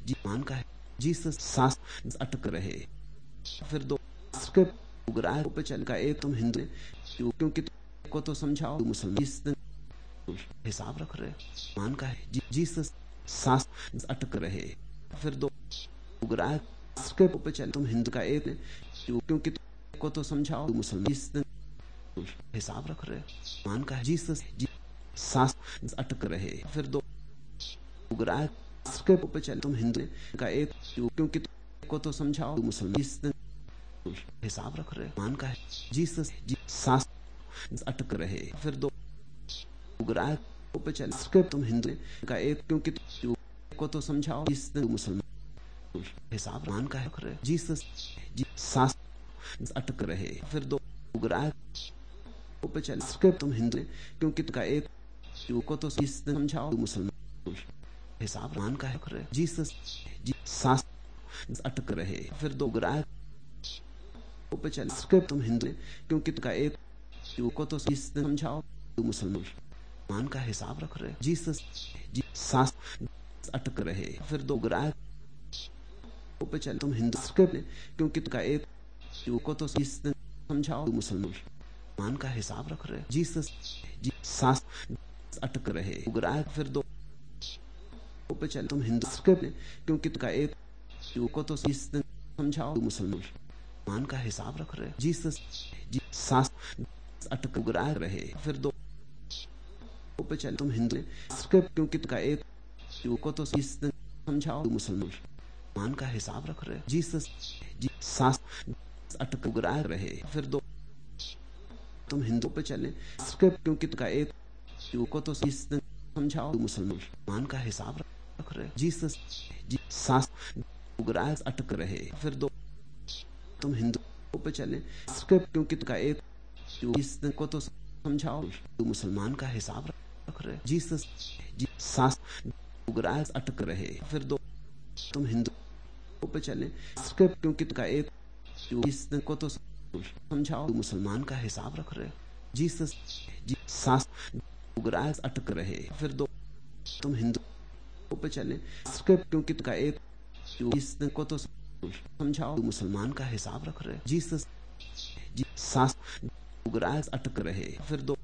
जी मान का है जीसस सांस अटक रहे, फिर दो उसके उगरा उपचल का एक तुम हिंदू क्योंकि को तो समझाओ मुसलमान हिसाब रख रहे मान का है जीसस सांस अटक रहे फिर दो उगरा उसके उपचल तुम हिंदू का एक क्योंकि को तो समझाओ मुसलमान हिसाब रख रहे मान का है जीसस सांस अटक रहे फिर दो उगरा पे उपचल तुम हिंद का एक क्योंकि को तो समझाओ मुसलमान हिसाब रख रहे मान का है, जीसस सांस अटक रहे। फिर दो उगरा उपचल उसके तुम हिंदू का एक, क्योंकि को तो समझाओ, इस मुसलमान हिसाब मान का है जीसस, जी, सांस अटक रहे। फिर दो उगरा उपचल के तुम हिंदू क्योंकि का एक को तो समझाओ, मुसलमान हिसाब मान का है जीसस, जी, सांस अटक रहे। फिर दो उगरा तुम हिंदू क्योंकि का एक को तो समझाओ मुसलमान मान का हिसाब रख रहे जीसस जी सांस अटक रहे फिर दो उगरा उपचल तुम हिंदू क्योंकि तुमका एक को तो समझाओ मुसलमान मान का हिसाब रख रहे जीसस जी सांस अटक रहे उगरा फिर दो उपचल तुम हिंदू क्योंकि तुमका एक को तो समझाओ मुसलमान मान का हिसाब रख रहे जीसस जी सांस अटक उगरा रहे फिर दो उपचल तुम हिंदू क्योंकि तुमका एक को तो समझाओ मुसलमान मान का हिसाब रख रहे जीसस जी सांस अटक उगरा रहे फिर दो तुम हिंदू पे चले। क्योंकि का एक को तो समझाओ मुसलमान मान का हिसाब रख रहे जीसस जी, सास अटक रहे फिर दो तुम हिंदू पे चले। क्योंकि का एक को तो समझाओ, तू मुसलमान का हिसाब रख रहे जीसस सास अटक रहे फिर दो, तुम हिंदू पे चले। क्योंकि का एक को तो समझाओ, तू मुसलमान का हिसाब रख रहे जीसस सास अटक रहे फिर दो, तुम हिंदू पे चले। क्योंकि का एक को तो समझाओ। मुसलमान का हिसाब रख रहे जीसस जी, सास अटक रहे। फिर दो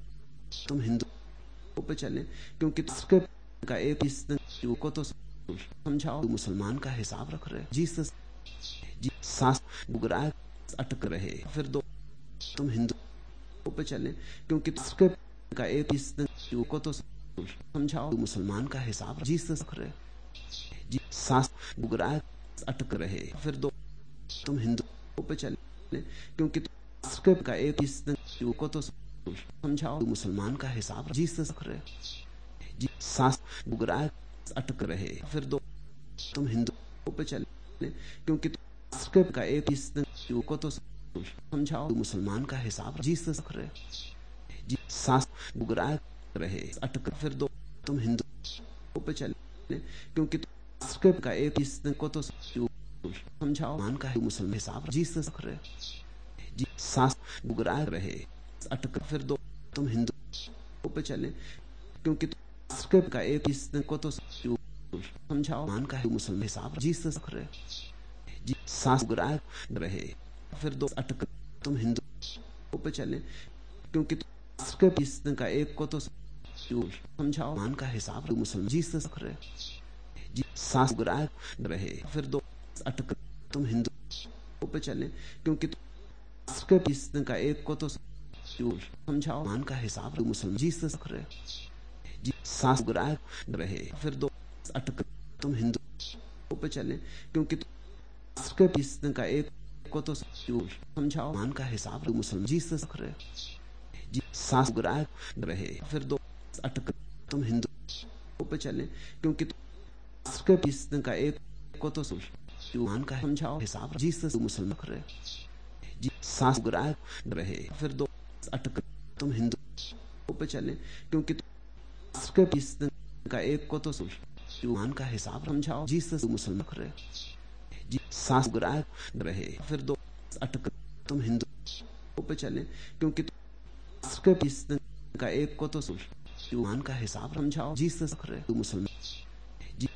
तुम हिंदू पे चले क्योंकि का एक को तो समझाओ। मुसलमान का हिसाब रख रहे जीसस जी, सास अटक रहे। फिर दो तुम हिंदू पे चले क्योंकि का एक को तो समझाओ मुसलमान का हिसाब जीसस रहे जी सास अटक रहे। फिर दो, तुम हिंदू पे चले, क्योंकि का एक को तो समझाओ मुसलमान का हिसाब जीसस रहे जी, सास अटक रहे। फिर दो, तुम हिंदू पे चले, क्योंकि का एक को तो समझाओ मुसलमान का हिसाब जीसस रहे जी, सास रहे अटक फिर दो, तुम हिंदू पे चले, क्योंकि का एक को तो समझाओ। मान का है, मुसलमान हिसाब जीसस रहे। जी, सास रहे। अटक, फिर दो, तुम हिंदू पे चले। क्योंकि का एक को तो समझाओ। मान का है, मुसलमान हिसाब जीसस रहे। जी, सास रहे। फिर दो, अटक, तुम हिंदू पे चले। क्योंकि का एक को तो समझाओ। मान का हिसाब मुसलमान जीसस रहे। जी सास रहे फिर दो अटक तुम हिंदू पे चले, क्योंकि का एक को तो समझाओ, मान का हिसाब मुसलमान जीसस रहे जी, सास रहे फिर दो अटक तुम हिंदू पे चले, क्योंकि का एक को तो समझाओ, मान का हिसाब मुसलमान जीसस रहे जी, सास रहे फिर दो अटक तुम हिंदू पे चले, क्योंकि का एक को तो मान का समझाओ, हिसाब जीसस मुसलमान रहे। जी, सास रहे। फिर दो अटक तुम हिंदू पे चले, क्योंकि का एक को तो मान का हिसाब समझाओ, जीसस मुसलमान रहे। जी, सास रहे। फिर दो अटक तुम हिंदू पे चले, क्योंकि का एक को तो मान का हिसाब समझाओ, जीसस रहे। मुसलमान जी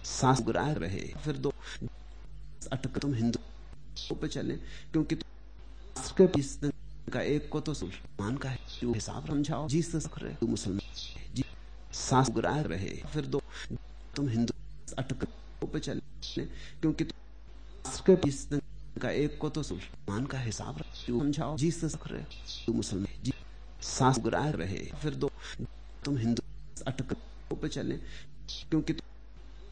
गुरा रहे फिर दो अटक तुम हिंदू पे चले, क्योंकि का एक को तो मान का है हिसाब समझाओ, जीसस रहे मुसलमान जी, सास रहे फिर दो तुम हिंदू अटक पे चले, क्योंकि का एक को तो मान का हिसाब समझाओ, जीसस रहे मुसलमान जी, सास रहे फिर दो तुम हिंदू अटक पे चले, क्योंकि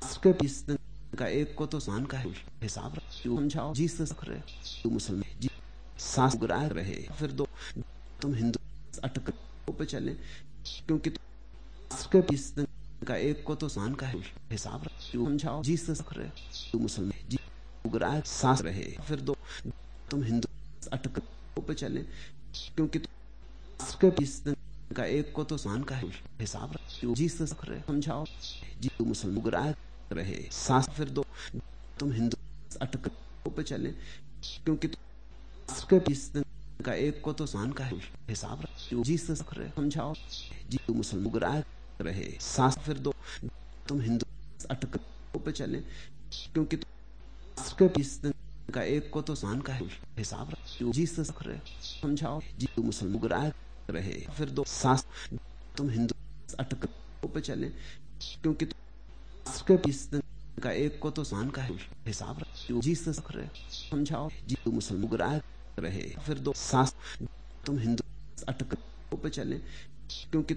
का एक को तो मान का हिसाब समझाओ। जी जीसस रहे मुसलमान जी, सास रहे फिर दो, तुम हिंदू अटक पे चले। क्योंकि का एक को तो मान का हिसाब समझाओ। जी जीसस रहे मुसलमान जी सास रहे फिर दो, तुम हिंदू अटक पे चले। क्योंकि का एक को तो मान का हिसाब जीसस रहे समझाओ। जी मुसलमान रहे। सास फिर दो। तुम हिंदू अटक पे चले, क्योंकि का एक को तो मान का हिसाब समझाओ। जी मुसलमान रहे सास फिर दो। तुम हिंदू अटक पे चले, क्योंकि का एक को तो मान का हिसाब जीसस रहे समझाओ। जी मुसलमान रहे फिर दो। सास, तुम हिंदू अटक पे चले, क्योंकि का एक को तो मान का हिसाब रहे समझाओ जी मुसलमान रहे फिर दो सास तुम हिंदू अटक पे चले क्योंकि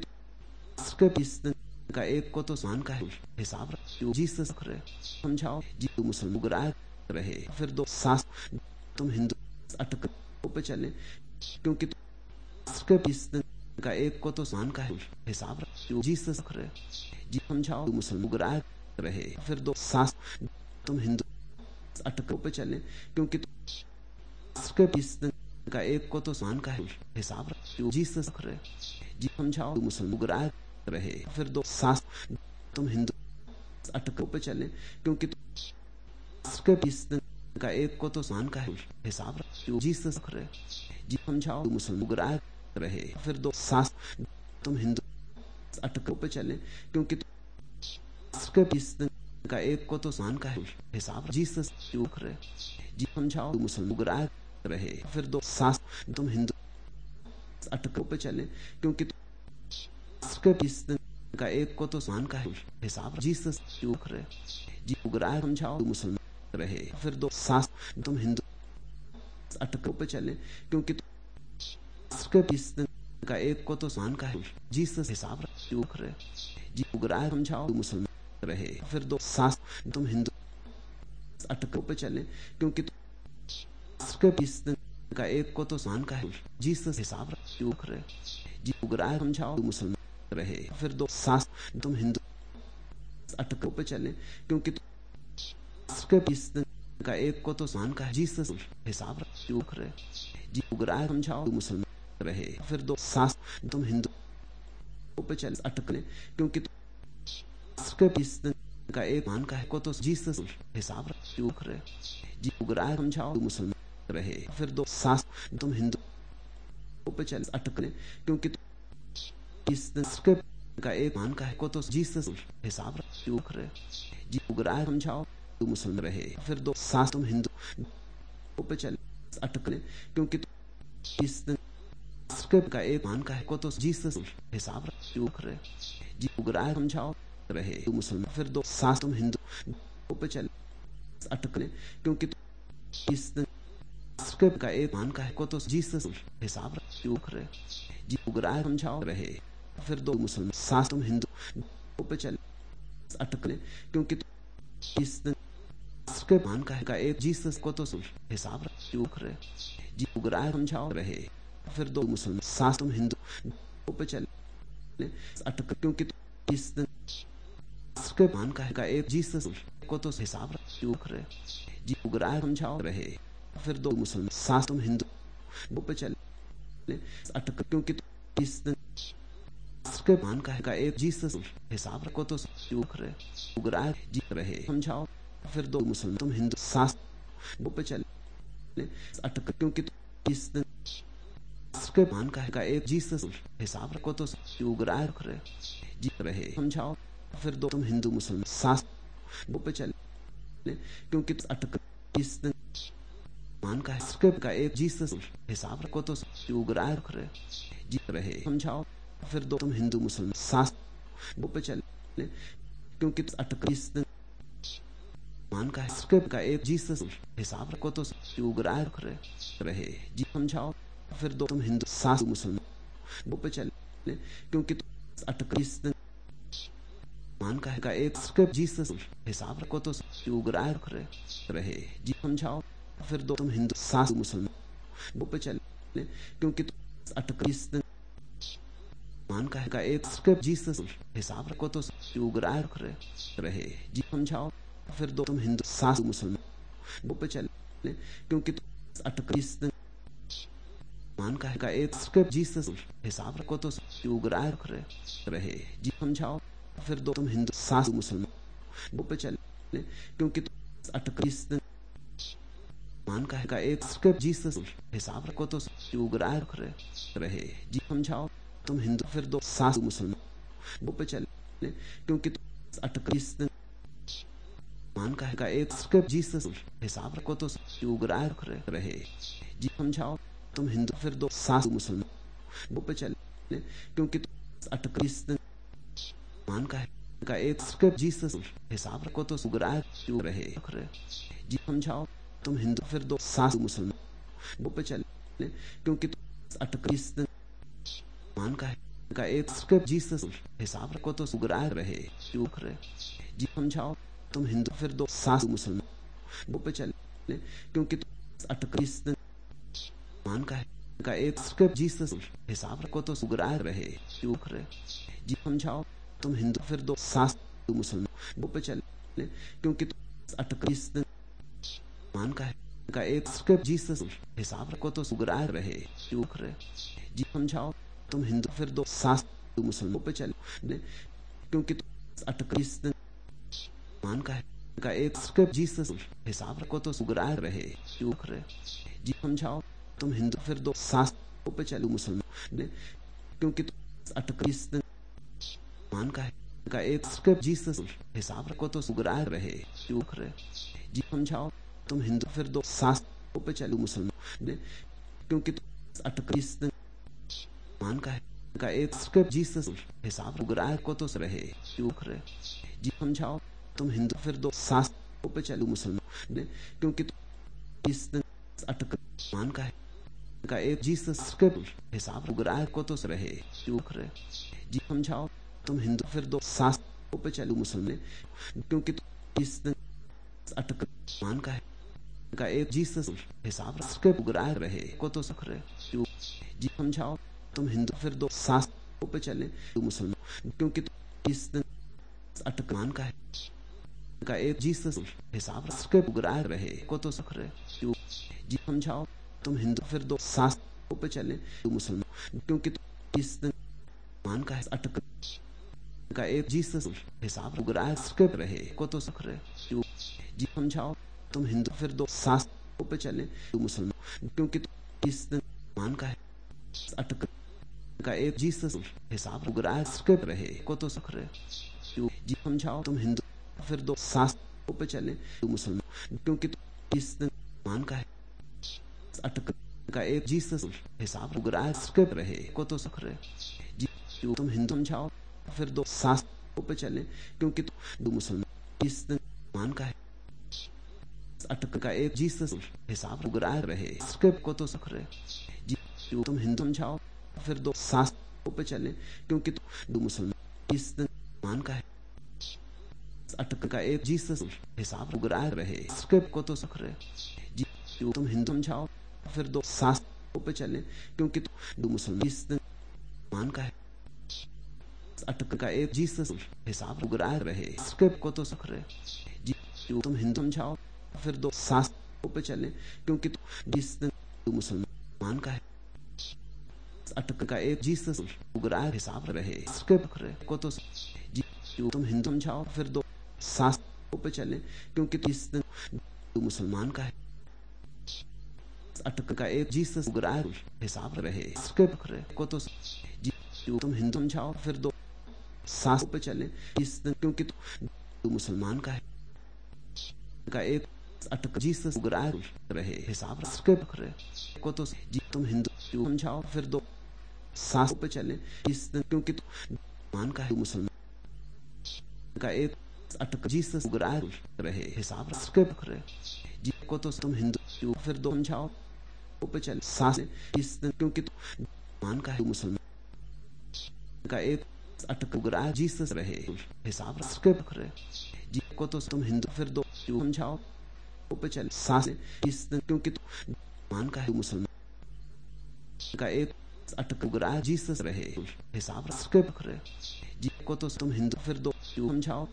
का एक को तो मान का हिसाब जीसस रहे समझाओ जी मुसलमान रहे फिर दो सास तुम हिंदू अटक पे चले क्योंकि का एक को तो सान का हिसाब जी से रहे जी समझाओ मुसलमान रहे। फिर दो सास तुम हिंदू अटकों पे चले क्योंकि का एक को तो सान का हिसाब जी से जी समझाओ, मुसलमान मुगराह रहे। फिर दो सास तुम हिंदू अटकों पे चले क्योंकि का एक को तो सान का हिसाब जी से सख रहे। जी समझाओ, मुसलमान मुगराह रहे। फिर दो सास तुम हिंदू अटकों पे चले क्योंकि का एक को तो सान का हिसाब जी से चूक रहे। जी समझाओ मुसलमान मुगराह रहे। फिर दो सास, तुम हिंदू अटकों पे चले, क्योंकि उसके का एक को तो सान का हिसाब जी से चूक रहे। जी मुगराह समझाओ मुसलमान रहे। फिर दो सास, तुम हिंदू अटकों पे चले, क्योंकि उसके का एक को तो सान का है जी से हिसाब चूक रहे। जी मुगराह समझाओ मुसलमान रहे। फिर दो सास, तुम हिंदू अटकों पे चले, क्योंकि उसके का एक को तो सान का है। जी से हिसाब रहे। समझाओ मुसलमान रहे। फिर दो सास, तुम हिंदू अटकों पे चले, क्योंकि उसके का एक को तो सान का है। जी से हिसाब रहे। जी मुगराह समझाओ मुसलमान रहे। फिर दो सास, तुम हिंदू पे चले अटकने क्योंकि उसके का एक मान का है को तो जी से हिसाब चूक रहे। जी मुगराह समझाओ मुसलमान रहे। फिर दो सास, तुम हिंदू पे चले अटकने क्योंकि उसके का एक मान का है को तो जी से हिसाब चूक रहे। जी मुगराह समझाओ मुसलमान रहे। फिर दो सास, तुम हिंदू पे चले अटकने क्योंकि उसके का एक मान का है को तो जी से हिसाब चूक रहे। जी उग्राह समझाओ रहे मुसलमान फिर दो सास तुम हिंदू पे चले अटकने क्योंकि उसके का एक मान का है, को तो जी से हिसाब रहे जी उग्राह समझाओ रहे फिर दो मुसलमान सास तुम हिंदू पे चले अटकने क्योंकि उसके मान का है, का एक जी से को तो हिसाब रहे जी उग्राह समझाओ रहे फिर दो मुसलमान सास तुम हिंदू पे चले, अटक क्योंकि उसके मान का का एक जी से को तो हिसाब चूक रहे जी उग्राह समझाओ रहे फिर दो मुसलमान सास तुम हिंदू वो पे चले अटक क्योंकि उसके मान का का एक जी से हिसाब को तो चूक रहे उग्राह जी रहे समझाओ फिर दो मुसलमान तुम हिंदू सास वो पे चले अटक क्योंकि उसके मान का है का एक जी से हिसाब रखो तो उग्राह रहे जी रहे समझाओ फिर दो तुम हिंदू मुसलमान सास पे चले। क्योंकि अटक मान का का एक जी से हिसाब रखो तो उग्राह रहे जी रहे समझाओ। फिर दो तुम हिंदू मुसलमान सास पे चले। क्योंकि अटक मान का का एक जी से हिसाब रखो तो उग्राह रहे जी, समझाओ। फिर दो तुम हिंदू सास मुसलमान वो पे चले। क्योंकि अटक मान का एक जी से हिसाब रखो तो उग्राह रहे जी, समझाओ। फिर दो, तुम हिंदू, सास मुसलमान, वो पे चले। क्योंकि अटक मान का है का एक जी से हिसाब रखो तो उग्राह रहे जी, समझाओ। फिर दो, तुम हिंदू, सास मुसलमान, वो पे चले। क्योंकि अटक मान का है का एक जी से हिसाब रखो तो उग्राह रहे। जी, समझाओ। फिर दो तुम हिंदू, सास मुसलमान। वो पे चले, क्योंकि अटक मान का का एक जी से हिसाब रखो तो उग्राह रहे रहे। जी, समझाओ? तुम हिंदू, फिर दो सास मुसलमान। वो पे चले, क्योंकि अटक मान का का एक जी से हिसाब रखो तो उग्राह रहे जी, समझाओ? तुम हिंदू, फिर दो सास मुसलमान। वो पे चले, क्योंकि अटक मान का है, का एक जी से हिसाब रखो तो उग्राह रहे? जी, समझाओ। तुम हिंदू, फिर दो सास मुसलमान। वो पे चले, क्योंकि अटक मान का है, का एक जी से हिसाब रखो तो उग्राह रहे। चूक रहे? जी, समझाओ। तुम हिंदू, फिर दो सास मुसलमान। वो पे चले, क्योंकि अटक मान का है, का एक जीसस हिसाब रखो तो सुगराह रहे। चूक रहे? जी, समझाओ। तुम हिंदू, फिर दो शास्त्र मुसलमान। वो पे चले, क्योंकि अटक मान का है का एक जीसस हिसाब रखो तो सुगराह रहे, चूक रहे। जी, समझाओ, तुम हिंदू, फिर दो शास्त्र मुसलमान। पे चले क्योंकि अटक मान का है का एक जीसस हिसाब रखो तो सुगराह रहे, चूक रहे। जी, समझाओ, तुम हिंदू, फिर दो शास्त्रों पे चलो, मुसलमान। क्योंकि अटक मान का है, का एक जीसस हिसाब रखो तो सुगराह रहे, चूक रहे। जी, समझाओ, तुम हिंदू, फिर दो शास्त्रों पे चलो, मुसलमान। क्योंकि अटक मान का है, का एक जीसस हिसाब सुगराह को तो रहे, चूक रहे। जी, समझाओ, तुम हिंदू, फिर दो शास्त्रों पे चलो, मुसलमान। क्योंकि इस अटक मान का है, का एक जीसस हिसाब उगराह को तो रहे, चूक रहे। जी, समझाओ। तुम हिंदू, फिर दो शास्त्रों पे चलो मुसलमान। क्योंकि इस अटक मान का है, का एक जीसस हिसाब स्क्रिप्ट उगराह रहे, को तो सख रहे। जी, समझाओ, तुम हिंदू, फिर दो शास्त्रों पे चले मुसलमान। क्योंकि इस अटक मान का है, का एक जीसस हिसाब स्क्रिप्ट उगराह रहे, को तो सख रहे। जी, समझाओ, तुम हिंदू, फिर दो शास्त्रों पे चले मुसलमान। क्योंकि इस मान का है, अटक का एक जीसस हिसाब रहे को तो सख रहे जी, समझाओ। तुम हिंदू, फिर दो शास्त्रों पे चले। मुसलमान, क्योंकि मान का है। अटक का एक जीसस हिसाब रहे को तो सख रहे जी, समझाओ। तुम हिंदू, फिर दो शास्त्रों पे चले। मुसलमान, क्योंकि मान का है। अटक का एक जीसस हिसाब रहे को तो सख रहे जी तुम हिंदू, समझाओ। फिर दो शास्त्रों पे चले, क्योंकि दो मुसलमान मान का है, अटक का एक जीसस हिसाब उगराह रहे को तो सख रहे तुम हिंदू समझाओ, फिर दो शास्त्रों पे चले, क्योंकि दो मुसलमान मान का है, अटक का एक जीसस हिसाब उगरा रहे को तो सख रहे तुम हिंदू समझाओ, फिर दो शास्त्रों पे चले, क्योंकि दो मुसलमान मान का है अटक का एक जीसस हिसाब उगराह रहे। स्क्रिप्ट को तो सख रहे जी तुम हिंदू समझाओ, फिर दो शास्त्रों पे चले, क्योंकि जिस दो मुसलमान का है। अटक का एक जीसस उगराह हिसाब रहे। स्क्रिप्ट को तो जी तुम हिंदू समझाओ, फिर दो शास्त्रों पे चले, क्योंकि इस दो मुसलमान का है। अटक का एक जीसस उगराह हिसाब रहे। स्क्रिप्ट को तो जी तुम हिंदू समझाओ, फिर दो शास्त्रों पे चले इस क्योंकि दो मुसलमान का है। का एक अटक जीसस रहे हिसाब स्क्रिप्ट रहे को तो जी, तुम हिंदू समझाओ फिर दो। शास्त्रों पे चले इस क्योंकि मान का है मुसलमान का एक अटक जीसस रहे हिसाब स्क्रिप्ट रहे जी, को तो तुम हिंदू फिर दो समझाओ पे चले, सांस इस क्योंकि मान का है मुसलमान का एक अटक उगराह जीसस रहे। हिसाब स्क्रिप्ट रहे। जी को तो तुम हिंदू, फिर दो समझाओ। पे चले। सांस क्योंकि मान का है मुसलमान का एक अटक उगराह जीसस रहे। हिसाब स्क्रिप्ट रहे। जी को तो तुम हिंदू, फिर दो समझाओ।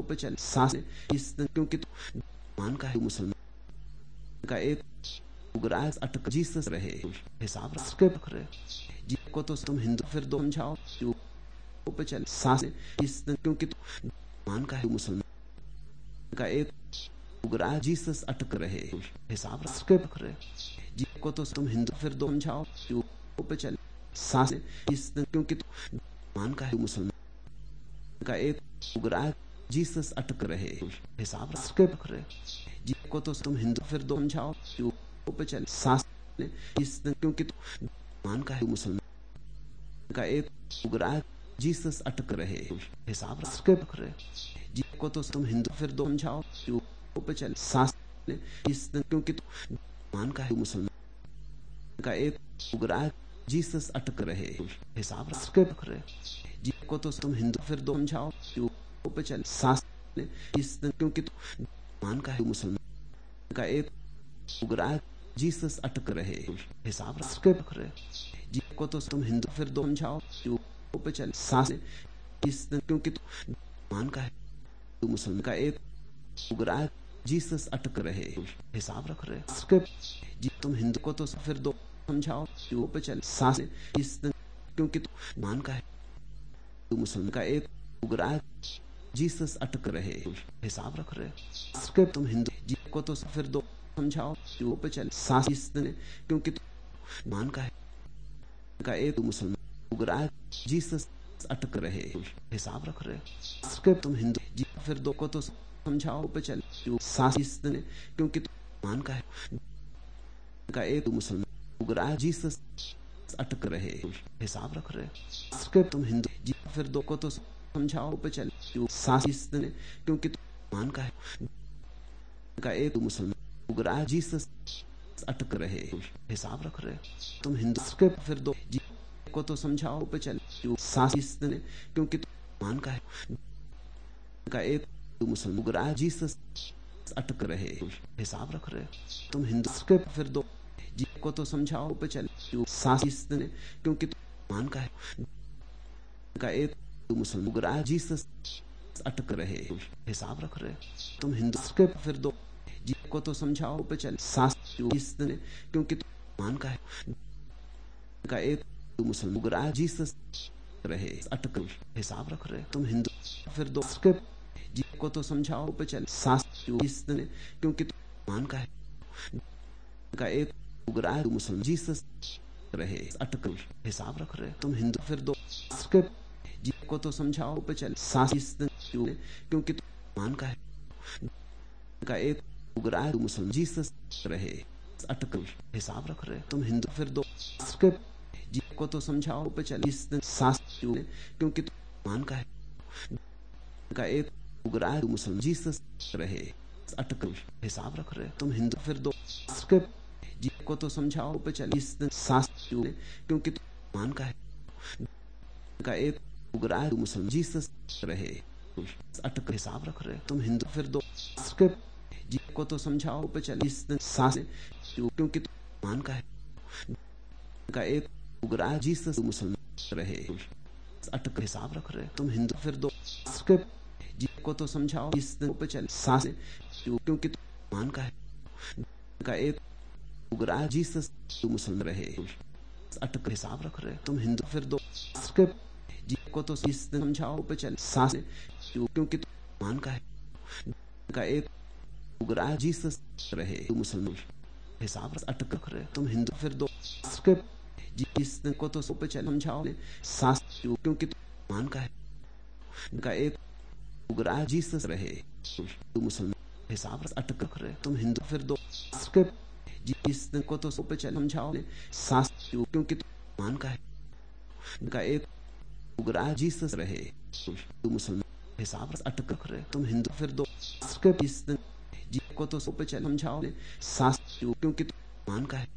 पे चले। सांस क्योंकि मान का है मुसलमान का एक उगराह अटक, जीसस रहे। हिसाब स्क्रिप्ट रहे। जी को तो तुम हिंदू, फिर दो समझाओ। पे चले। सांस इस क्योंकि मान का है मुसलमान का एक उगराह जीसस अटक रहे हिसाब स्क्रिप्ट रहे जी को तो तुम हिंदू फिर दो समझाओ पे चले। सांस इस क्योंकि मान का है मुसलमान का एक उगराह जीसस अटक रहे हिसाब स्क्रिप्ट रहे जी को तो तुम हिंदू फिर दो समझाओ पे चले। सांस इस क्योंकि मान का है मुसलमान का एक उगराह जीसस अटक रहे हिसाब स्क्रिप्ट रहे को तो तुम हिंदू, फिर दो समझाओ। पे चले। सांस इस क्योंकि मान का है, मुसलमान का एक उगराह जीसस अटक रहे हिसाब स्क्रिप्ट रहे को तो तुम हिंदू, फिर दो समझाओ। पे चले। सांस इस क्योंकि तो मान का है, मुसलमान का एक उगराह जीसस अटक रहे हिसाब रख रहे को तो तुम हिंदू, फिर दो समझाओ। पे चले, सांस क्योंकि तू मान का है, तू मुसलमान का एक उग्रा जीसस अटक रहे हिसाब रख रहे उसके जी, तुम हिंदू को तो फिर दो समझाओ वो पे चले, सांस क्योंकि तू मान का है, तू मुसलमान का एक उग्रा जीसस अटक रहे हिसाब रख रहे उसके तुम हिंदू, जी को तो फिर दो समझाओ वो पे चले, सांस क्योंकि तू मान का है, का एक मुसलमान उग्रा जीसस अटक रहे, हिसाब रख रहे उसके तुम हिंदू फिर दो को तो समझाओ पे चले। इस क्योंकि मान का है। का एक मुसलमान उग्रा जीसस अटक रहे हिसाब रख रहे उसके तुम हिंदू फिर दो को तो समझाओ पे चले। इस क्योंकि मान का है। का एक मुसलमान उग्रा जीसस अटक रहे हिसाब रख रहे तुम हिंदू फिर दो, जी को तो समझाओ पे चले। सांस इस क्योंकि तू मान का है। का एक मुसलमान उग्रा जीसस अटक रहे हिसाब रख रहे तुम हिंदू के फिर दो। जी को तो समझाओ पे चले। सांस इस क्योंकि तू मान का है। का एक मुसलमान उग्रा जीसस अटक रहे हिसाब रख रहे तुम हिंदू के फिर दो। जी को तो समझाओ पे चले। सांस इस क्योंकि तू मान का है। का एक मुसलमान उग्रा जीसस रहे अटकल हिसाब रख रहे तुम हिंदू, फिर दो के जी को तो समझाओ पे चले। सांस इस क्योंकि तू मान का है। का एक उग्रा मुसलमान जीसस रहे अटक हिसाब रख रहे तुम हिंदू, फिर दो के जी को तो समझाओ पे चले। सांस इस क्योंकि तू मान का है। का एक उग्रा मुसलमान जीसस रहे अटकल हिसाब रख रहे तुम हिंदू, फिर दो के को तो समझाओ पे चले इस सांस क्योंकि तू मान का है। का एक उग्रा मुसलमान। जीसस रहे, अटक हिसाब रख रहे। तुम हिंदू, फिर दो के जी, को तो समझाओ पे चले इस सांस क्योंकि तू मान का है। का एक उग्रा मुसलमान। जीसस रहे, अटक हिसाब रख रहे। तुम हिंदू, फिर दो के जी, को तो समझाओ पे चले इस सांस क्योंकि तू मान का है। का एक उग्रा जीसस मुसलमान रहे अटक हिसाब रख रहे तुम हिंदू, फिर दो को तो समझाओ, इस पे चले। सांस क्योंकि तू मान का है। का एक उग्रा जीसस मुसलमान रहे अटक हिसाब रख रहे तुम हिंदू, फिर दो के तो इस समझाओ पे चले। सांस क्योंकि तू मान का है। का एक उग्रा जीसस रहे मुसलमान हिसाब अटक रख रहे तुम हिंदू, फिर दो के जी इस को तो पे चल समझाओ क्योंकि तू मान का है। का एक उग्रा जीसस रहे। मुसलमान हिसाब अटक रहे। तुम हिंदू, फिर दो के जी इस को तो पे चले समझाओ क्योंकि तू मान का है। का एक उग्रा जीसस रहे। मुसलमान हिसाब अटक रहे। तुम हिंदू, फिर दो के इस जी को तो पे चले समझाओ क्योंकि तू मान का है।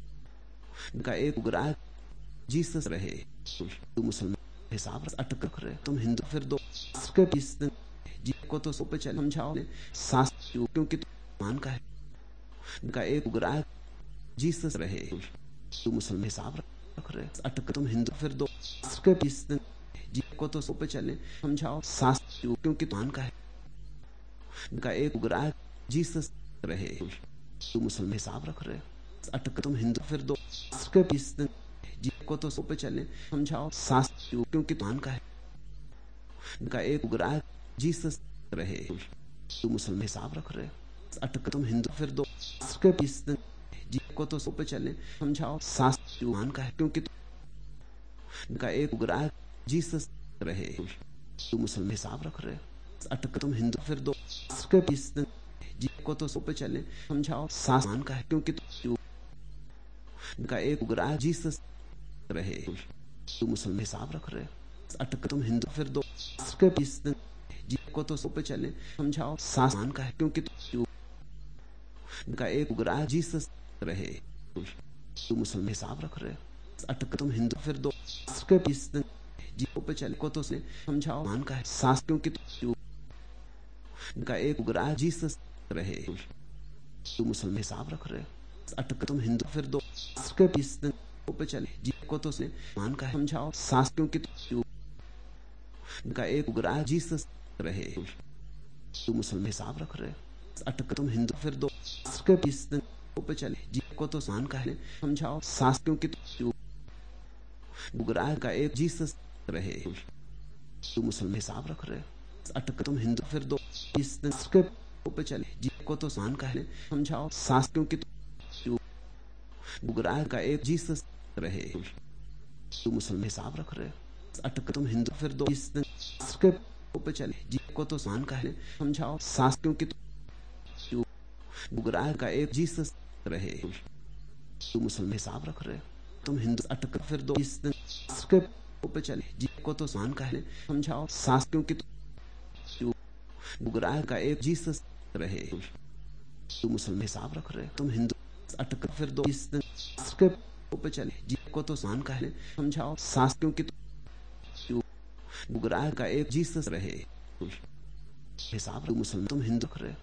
का एक उग्रा जीसस रहे। मुसलमान हिसाब अटक रख रहे तुम हिंदू, फिर दो के तो पे चले समझाओ सांस क्योंकि मान का है। का एक उग्रा जीसस रहे। मुसलमान हिसाब रख रहे अटक तुम हिंदू, फिर दो के तो पे चले समझाओ सांस क्योंकि तू मान का है। का एक उग्रा जीसस रहे। मुसलमान हिसाब रख रहे अटक तुम हिंदू, फिर दो जी को तो पे चले, समझाओ, सांस क्योंकि मान का है। का एक उग्रा जीसस रहे। तुम मुसलमान हिसाब रख रहे अटक तुम हिंदू, फिर दो के जी को तो पे चले, समझाओ, सांस मान का है। क्योंकि का एक उग्रा जीसस रहे। तुम मुसलमान हिसाब रख रहे अटक तुम हिंदू, फिर दो के जी को तो पे चले, समझाओ, सांस मान का है। क्योंकि का एक उग्रा जीसस रहे। तुम मुसलमान हिसाब रख रहे अटक तुम हिंदू, फिर दो के को तो पे चले, समझाओ। सांस मान का है, क्योंकि का एक उग्रा जीसस रहे। तुम मुसलमान हिसाब रख रहे अटक तुम हिंदू, फिर दो के पे चले, को तो समझाओ। मान का है सांस क्योंकि का एक उग्रा जीसस रहे। तुम मुसलमान हिसाब रख रहे अटक तुम हिंदू, फिर दो उसके बीस दिन पे चले। जी को तो से मान का समझाओ। सास क्योंकि का एक उग्राह जी रहे। तू मुसलमान हिसाब रख रहे अटक तुम हिंदू, फिर दो पे चले। जी को तो सान का है, समझाओ। सास क्योंकि उग्राह का एक जी रहे। तू मुसलमान हिसाब रख रहे अटक तुम हिंदू, फिर दो पे चले। जी को तो सान का है, समझाओ। सास क्योंकि बुगराह का एक जी से रहे। तू मुसलमान हिसाब रख रहे अटक तुम हिंदू फिर दो पे चले? जी को तो सान का है समझाओ। सास क्योंकि तू बुगराह का एक जी से रहे। तू मुसलमान हिसाब रख रहे तुम हिंदू अटक फिर दो पे चले? जी को तो सान का है समझाओ। सास क्योंकि तू बुगराह का एक जी से रहे। तू मुसलमान हिसाब रख रहे तुम हिंदू अटक, फिर दो इस दिन पे चले। जी, को तो सान का है, समझाओ। सास क्योंकि तू बुगराह का एक जी से रहे। हिसाब मुसलमान, तुम हिंदू रहे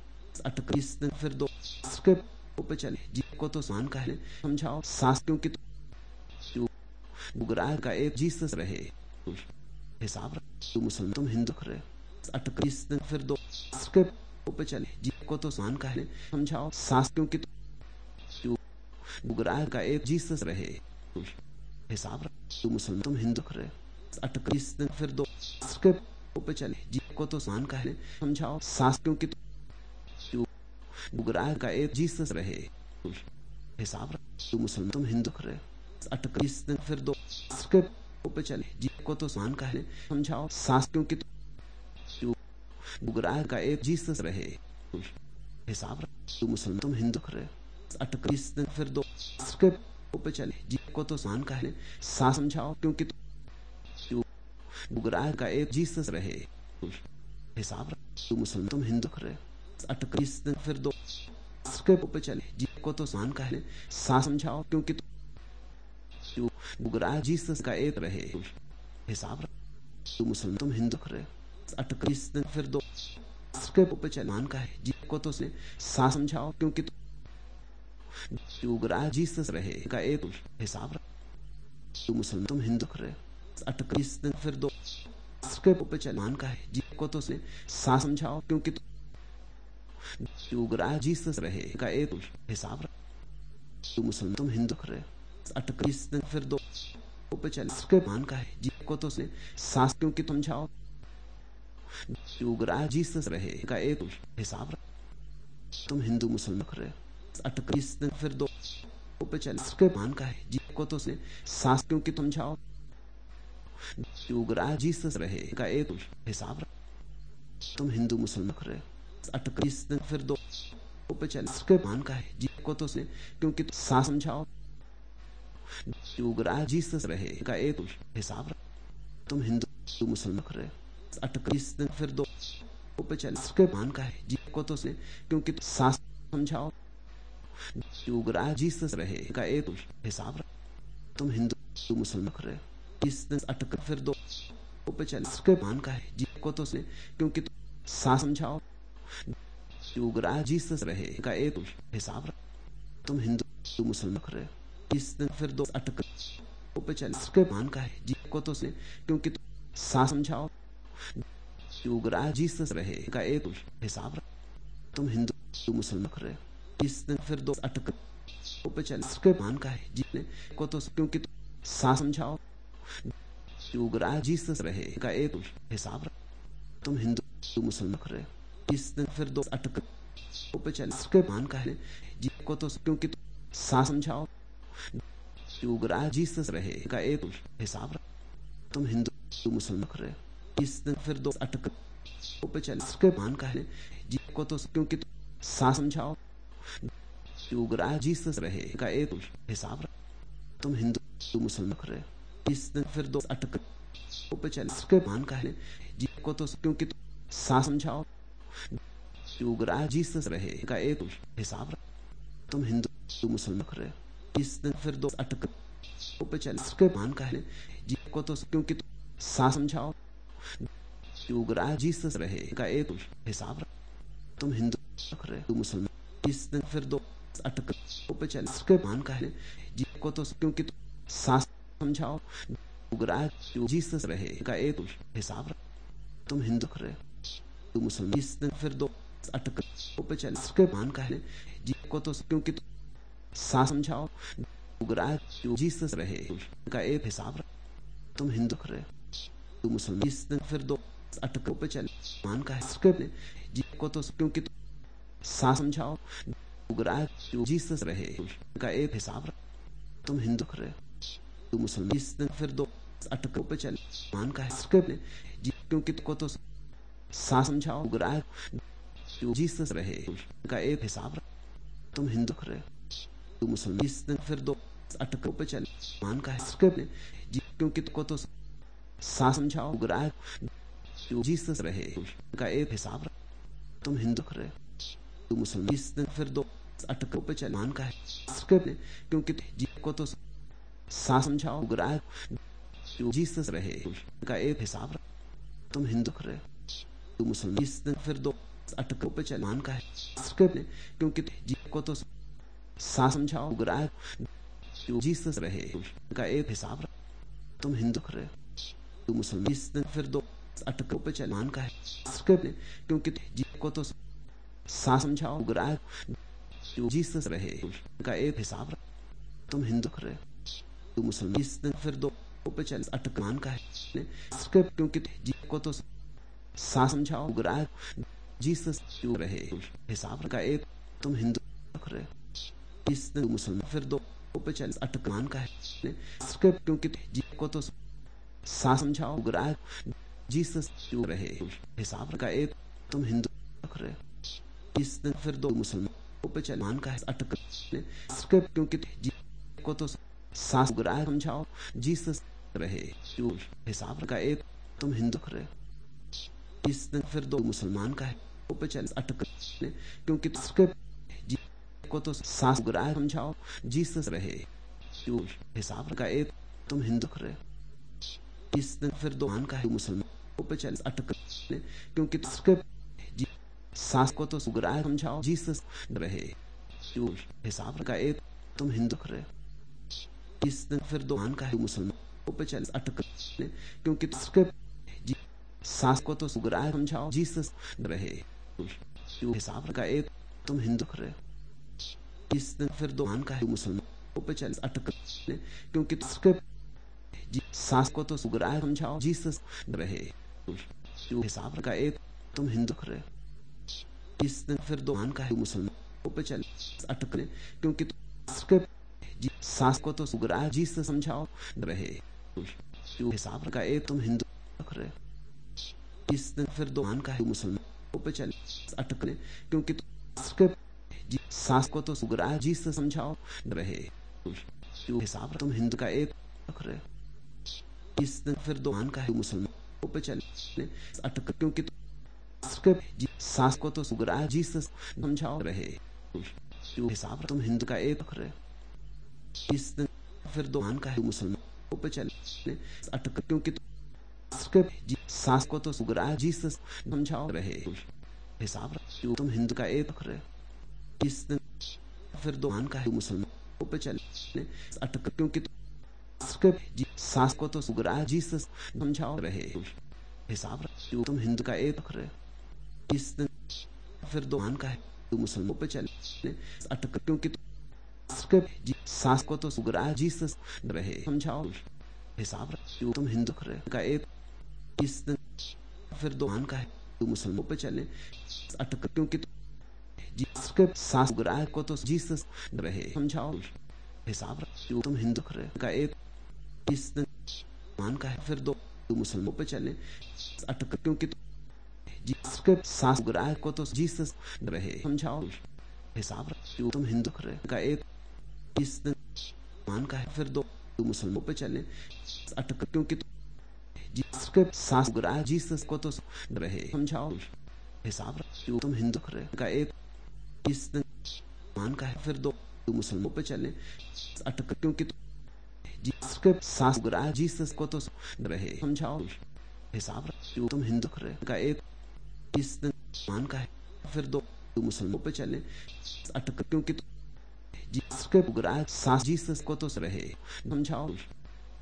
अटक, इस दिन फिर दो पे चले। जी, को तो सान का है, समझाओ। सास क्योंकि तू बुगराह का एक जी से रहे। हिसाब तू मुसलमान, तुम हिंदू रहे अटक, इस दिन फिर दो पे चले। जी, को तो सान का है, समझाओ। सास क्योंकि बुगराह का एक जी से रहे। हिसाब तू मुसलमान, तुम हिंदू रहे। अटक फिर दो पे चले। जी को तो सान का है, समझाओ। सास क्योंकि बुगराह का एक जीसस रहे। हिसाब तू मुसलमान, तुम हिंदू रहे। अटक फिर दो पे चले। जी को तो सान का है, समझाओ। सास क्योंकि बुगराह का एक जीसस रहे। हिसाब तू मुसलमान, तुम हिंदू रहे। अटक फिर दो पे चले। जी को तो सान का है सा समझाओ, क्योंकि तू का एक जी से रहे। हिसाब तू मुसलमान, तुम हिंदू रहे। अटक फिर दो पे चले। जी को तो सान का है समझाओ, क्योंकि तू का एक रहे। हिसाब तू मुसलमान, तुम हिंदू रहे। अटक फिर दो पे चले। मान का है जी को तो से सा समझाओ, क्योंकि उग्राह जी से रहे। का एक हिसाब तू मुसलमान तुम हिंदू रहे अटक फिर दो। उसके पे चलान का है। जी को तो से सा समझाओ क्योंकि तू उग्राह जी से रहे। का एक हिसाब तू मुसलमान तुम हिंदू रहे अटक फिर दो। पे चले। उसके मान का है। जी को तो से सास क्योंकि तुम जाओ उग्राह जी से रहे। का एक हिसाब तुम हिंदू मुसलमान रहे अटक फिर दो पे चले। मान का है। जी को तो सास क्योंकि तुम जाओ? से रहे का एक हिसाब तुम हिंदू मुसलमान रहे फिर दो पे मान का है। जी को तो से क्योंकि सास समझाओ? से रहे का एक हिसाब तुम हिंदू मुसलमान रहे अटक फिर दो पे मान का है। जी को तो से क्योंकि सास समझाओ? उग्राह जी रहे का एक हिसाब रहे तुम हिंदू मुसलमान रहे। दिन अटक, फिर दो पे चले। मान का है जी को तो से क्योंकि सा समझाओ। उग्राह जी रहे का एक हिसाब रहे तुम हिंदू मुसलमान रहे। दिन फिर दो अटक पे चले। मान का है जी को तो से क्योंकि सा समझाओ। उग्राह जी से रहे का एक हिसाब रहे तुम हिंदू मुसलमान रहे। दिन फिर दो अटक पे चले। मान का है जी ने को तो क्योंकि तो सा समझाओ। उग्राह जी रहे का एक हिसाब तुम हिंदू मुसलमान रहे इस दिन फिर दो अटक पे चले। मान का है जी को तो क्योंकि तो सा समझाओ। उग्राह जी रहे का एक हिसाब तुम हिंदू मुसलमान रहे इस दिन फिर दो अटक पे चले। मान का है जी को तो क्योंकि तो सा समझाओ। उग्राह जी रहे। का एक हिसाब तुम हिंदू मुसलमान रहे। इस दिन फिर दो अटक चले। मान का है। जी को तो क्योंकि तो सा समझाओ। उग्राह जी से रहे। का एक हिसाब तुम हिंदू मुसलमान रहे। इस दिन फिर दो अटक चले। मान का है। जी को तो क्योंकि तो सा समझाओ। उग्राह जी से रहे। का एक हिसाब तुम हिंदू रहे। मुसलमान इस दिन फिर दो अटक पे चल। मान का है को तो क्योंकि तो सांस समझाओ जीसस रहे का एक हिसाब तुम हिंदू रहे तुम मुसलमान फिर दो अटक पे चल। मान का है जी को तो क्योंकि तो सांस समझाओ जीसस रहे का एक हिसाब तुम हिंदू रहे तुम मुसलमान फिर दो अटक पे चल। मान का है जी को तो क्योंकि तो सांस समझाओ। जीसस रहे। का एक हिसाब तुम हिंदू रहे तुम मुसलमान। फिर दो अटकों पे चले। मान का है। क्योंकि को तो सांस समझाओ। उगरा जो जीसस रहे। का एक हिसाब तुम हिंदू रहे तुम मुसलमान। फिर दो अटकों पे चले। मान का है। क्योंकि को तो सांस समझाओ। उगरा जो जीसस रहे। का एक हिसाब तुम हिंदू रहे तुम मुसलमान फिर दो अटक पे चल। मान का है। क्योंकि जी को तो सांस समझाओ उगरा जीसस रहे का एक हिसाब तुम हिंदू रहे तुम मुसलमान फिर दो अटक पे चल। मान का है। क्योंकि जी को तो सांस समझाओ उगरा जो जीसस रहे का एक हिसाब तुम हिंदू रहे, तू मुसलमान फिर दो अटक पे चल। मान का है। क्योंकि जी को तो समझाओ। जीसस रहे? का एक हिसाब तुम हिंदू रहे तुम मुसलमान फिर दो पे चल। अटकमान का है। क्योंकि जी को तो समझाओ। उगरा जीसस रहे? हिसाब का एक तुम हिंदू रहे इस दिन मुसलमान फिर दो पे चल। अटकमान का है। क्योंकि जी को तो सांस समझाओ। उगरा जीसस रहे? हिसाब का एक तुम हिंदू रहे इस दिन फिर दो मुसलमान पे चलमान का अटक क्योंकि को तो सांस उगरा समझाओ। जीसस रहे हिसाब का एक तुम हिंदू रहे। इस दिन फिर दो मुसलमान का है पे चल। अटक क्योंकि को तो सांस उगरा समझाओ। जीसस रहे हिसाब का एक तुम हिंदू रहे। इस दिन फिर दो मान का है मुसलमान पे चल अटक क्योंकि सांस को तो सुगरा समझाओ, जीसस रहे। हिसाब का एक, तुम हिंदू रहे। इस दिन फिर दो का है मुसलमान। पे चल, अटक क्योंकि सांस को तो सुगरा समझाओ, जीसस रहे। हिसाब का एक, तुम हिंदू रहे। इस दिन फिर दो का है मुसलमान। पे चल, अटक क्योंकि जी, सांस को तो सुगरा समझाओ, जीसस रहे। हिसाब का एक, तुम हिंदू रहे। दिन फिर दो मान का है मुसलमान पे चल, अटक क्योंकि उसके जी, सांस को तो सुगरा जीसस समझाओ, रहे। हिसाब का एक तुम हिंदू रख रहे दिन फिर दो मान का है मुसलमान पे चल अटकने क्योंकि उसके जी, सांस को तो सुगरा जीसस समझाओ, रहे। हिसाब तुम हिंदू का एक रख रहे दिन फिर दो मान का है मुसलमान पे चल, अटक क्योंकि उसके जी सांस को तो सुगरा जीसस समझाओ। रहे। हिसाब तुम हिंदू का एक रहे इस दिन फिर दो का है, मुसलमान पे चले। अटक क्योंकि जी सांस को तो सुगरा जीसस समझाओ। रहे। हिसाब तुम हिंदू का एक रहे इस दिन फिर दोहान का है, मुसलमान पे चले। अटक क्योंकि जी सांस को तो सुगरा जीसस समझाओ। रहे। हिसाब तुम हिंदू का एक रहे इस दिन फिर दो का है तू मुसलमान पे चल अटक क्योंकि जी, सांस को तो सुगरा जीसस रहे समझाओ, हिसाब जो तुम हिंदू रहे का एक इस दिन फिर दो का है तू मुसलमान पे चले अटक क्योंकि जी उसके सांस उगरा को तो जीसस रहे समझाओ, हिसाब जो तुम हिंदू रहे का एक इस दिन मान का है, फिर दो तू मुसलमान पे चले अटक क्योंकि जी उसके को तो जीसस रहे, समझाओ। हिसाब जो तुम हिंदू रहे का एक दिन मान का है, फिर दो मुसलमान पे चले। अटक क्योंकि जी उसके सांस जीसस को तो रहे, समझाओ। हिसाब जो तुम हिंदू रहे का एक दिन मान का है, फिर दो मुसलमान पे चले। अटक क्योंकि जी उसके सांस जीसस को तो रहे, समझाओ। हिसाब जो तुम हिंदू रहे का एक इस दिन मान का है। फिर दो मुसलमान पे चले। अटक क्योंकि तो जिसके बुगराए सास जीसस को तो रहे समझाओ।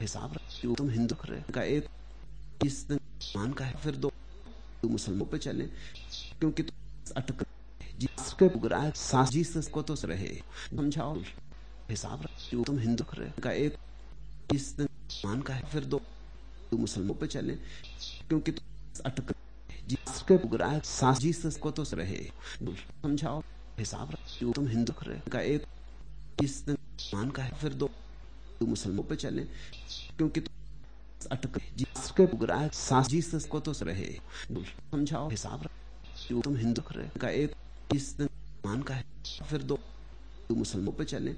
हिसाब रखो तुम हिंदू रहे का एक इस मान का है। फिर दो मुसलमानों पे चले। क्योंकि तो अटक जिसके बुगराए सास जीसस को तो रहे समझाओ। हिसाब रखो तुम हिंदू रहे का एक इस मान का है। फिर दो मुसलमानों पे चले। क्योंकि तो अटक जिसके सास को तो रहे। समझाओ। हिसाब रखो तुम हिंदू रहे। का एक मान का है, फिर दो। मुसलमानों पे चले, क्योंकि अटक जिसके सास जीसस को तो रहे। समझाओ। हिसाब रखो तुम हिंदू रहे। का एक मान का है, फिर दो। मुसलमानों पे चले,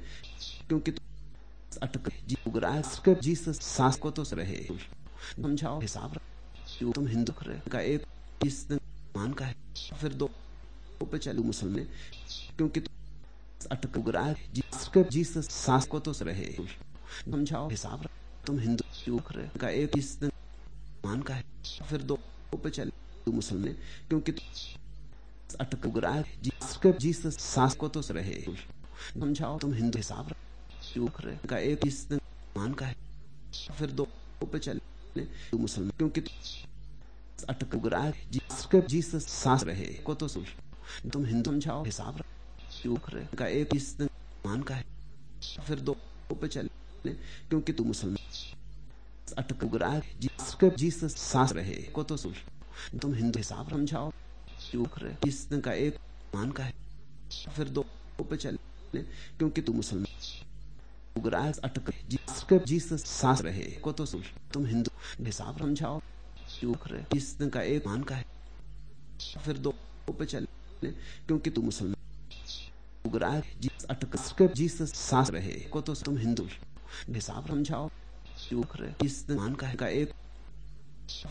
क्योंकि अटक बुगराए जीसस सास को तो रहे। समझाओ। हिसाब रखो तुम हिंदू रहे। का एक इस मान का है? फिर दो पे चले मुसलमान। क्योंकि अटक बुगराए जिसके जीसस सास को तो रहे। समझाओ, हिसाब तुम हिंदू का एक इस मान का है? फिर दो पे चले तू मुसलमान। क्योंकि अटक उगराए जिसके जीसस सास को तो रहे। समझाओ, तुम हिंदू हिसाब रहे का एक इस मान का है? फिर दो पे चले मुसलमान। क्योंकि अटक जिसके जीसस सास रहे, को तो तुम हिंदू समझाओ, हिसाब रहे का एक इस मान का है। फिर दो पे चले, क्योंकि तू मुसलमान अटक जिसके जीसस सास रहे, को तो तुम हिंदू हिसाब समझाओ रहे इस का एक मान का है। फिर दो पे चले, क्योंकि तू मुसलमान अटक जीसस सास रहे, को तो तुम हिंदू हिसाब समझाओ। चूक रहे इस का एक मान का है। फिर दो पे चले, क्योंकि तू मुसलमान अटक जीसस सास रहे को तो तुम हिंदू हिसाब समझाओ चूक रहे इस मान का है, का एक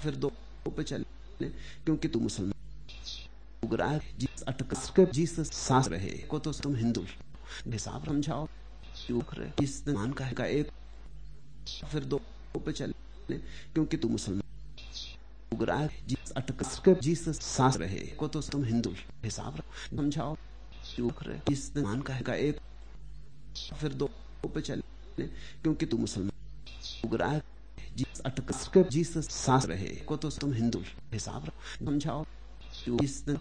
फिर दो पे चले, क्योंकि तू मुसलमान अटक जीसस सास रहे को तो तुम हिंदू हिसाब समझाओ चूक रहे इस मान का है, का एक फिर दो पे चले, क्योंकि तू मुसलमान उगराए जिस अटक जीसस सांस रहे। को तो तुम हिंदू हिसाब समझाओ। सुख रहे जिस मान का है का एक, फिर दो पे चले। क्योंकि तू मुसलमान उगरा जिस अटक जीसस सांस रहे। को तो तुम हिंदू हिसाब समझाओ। इस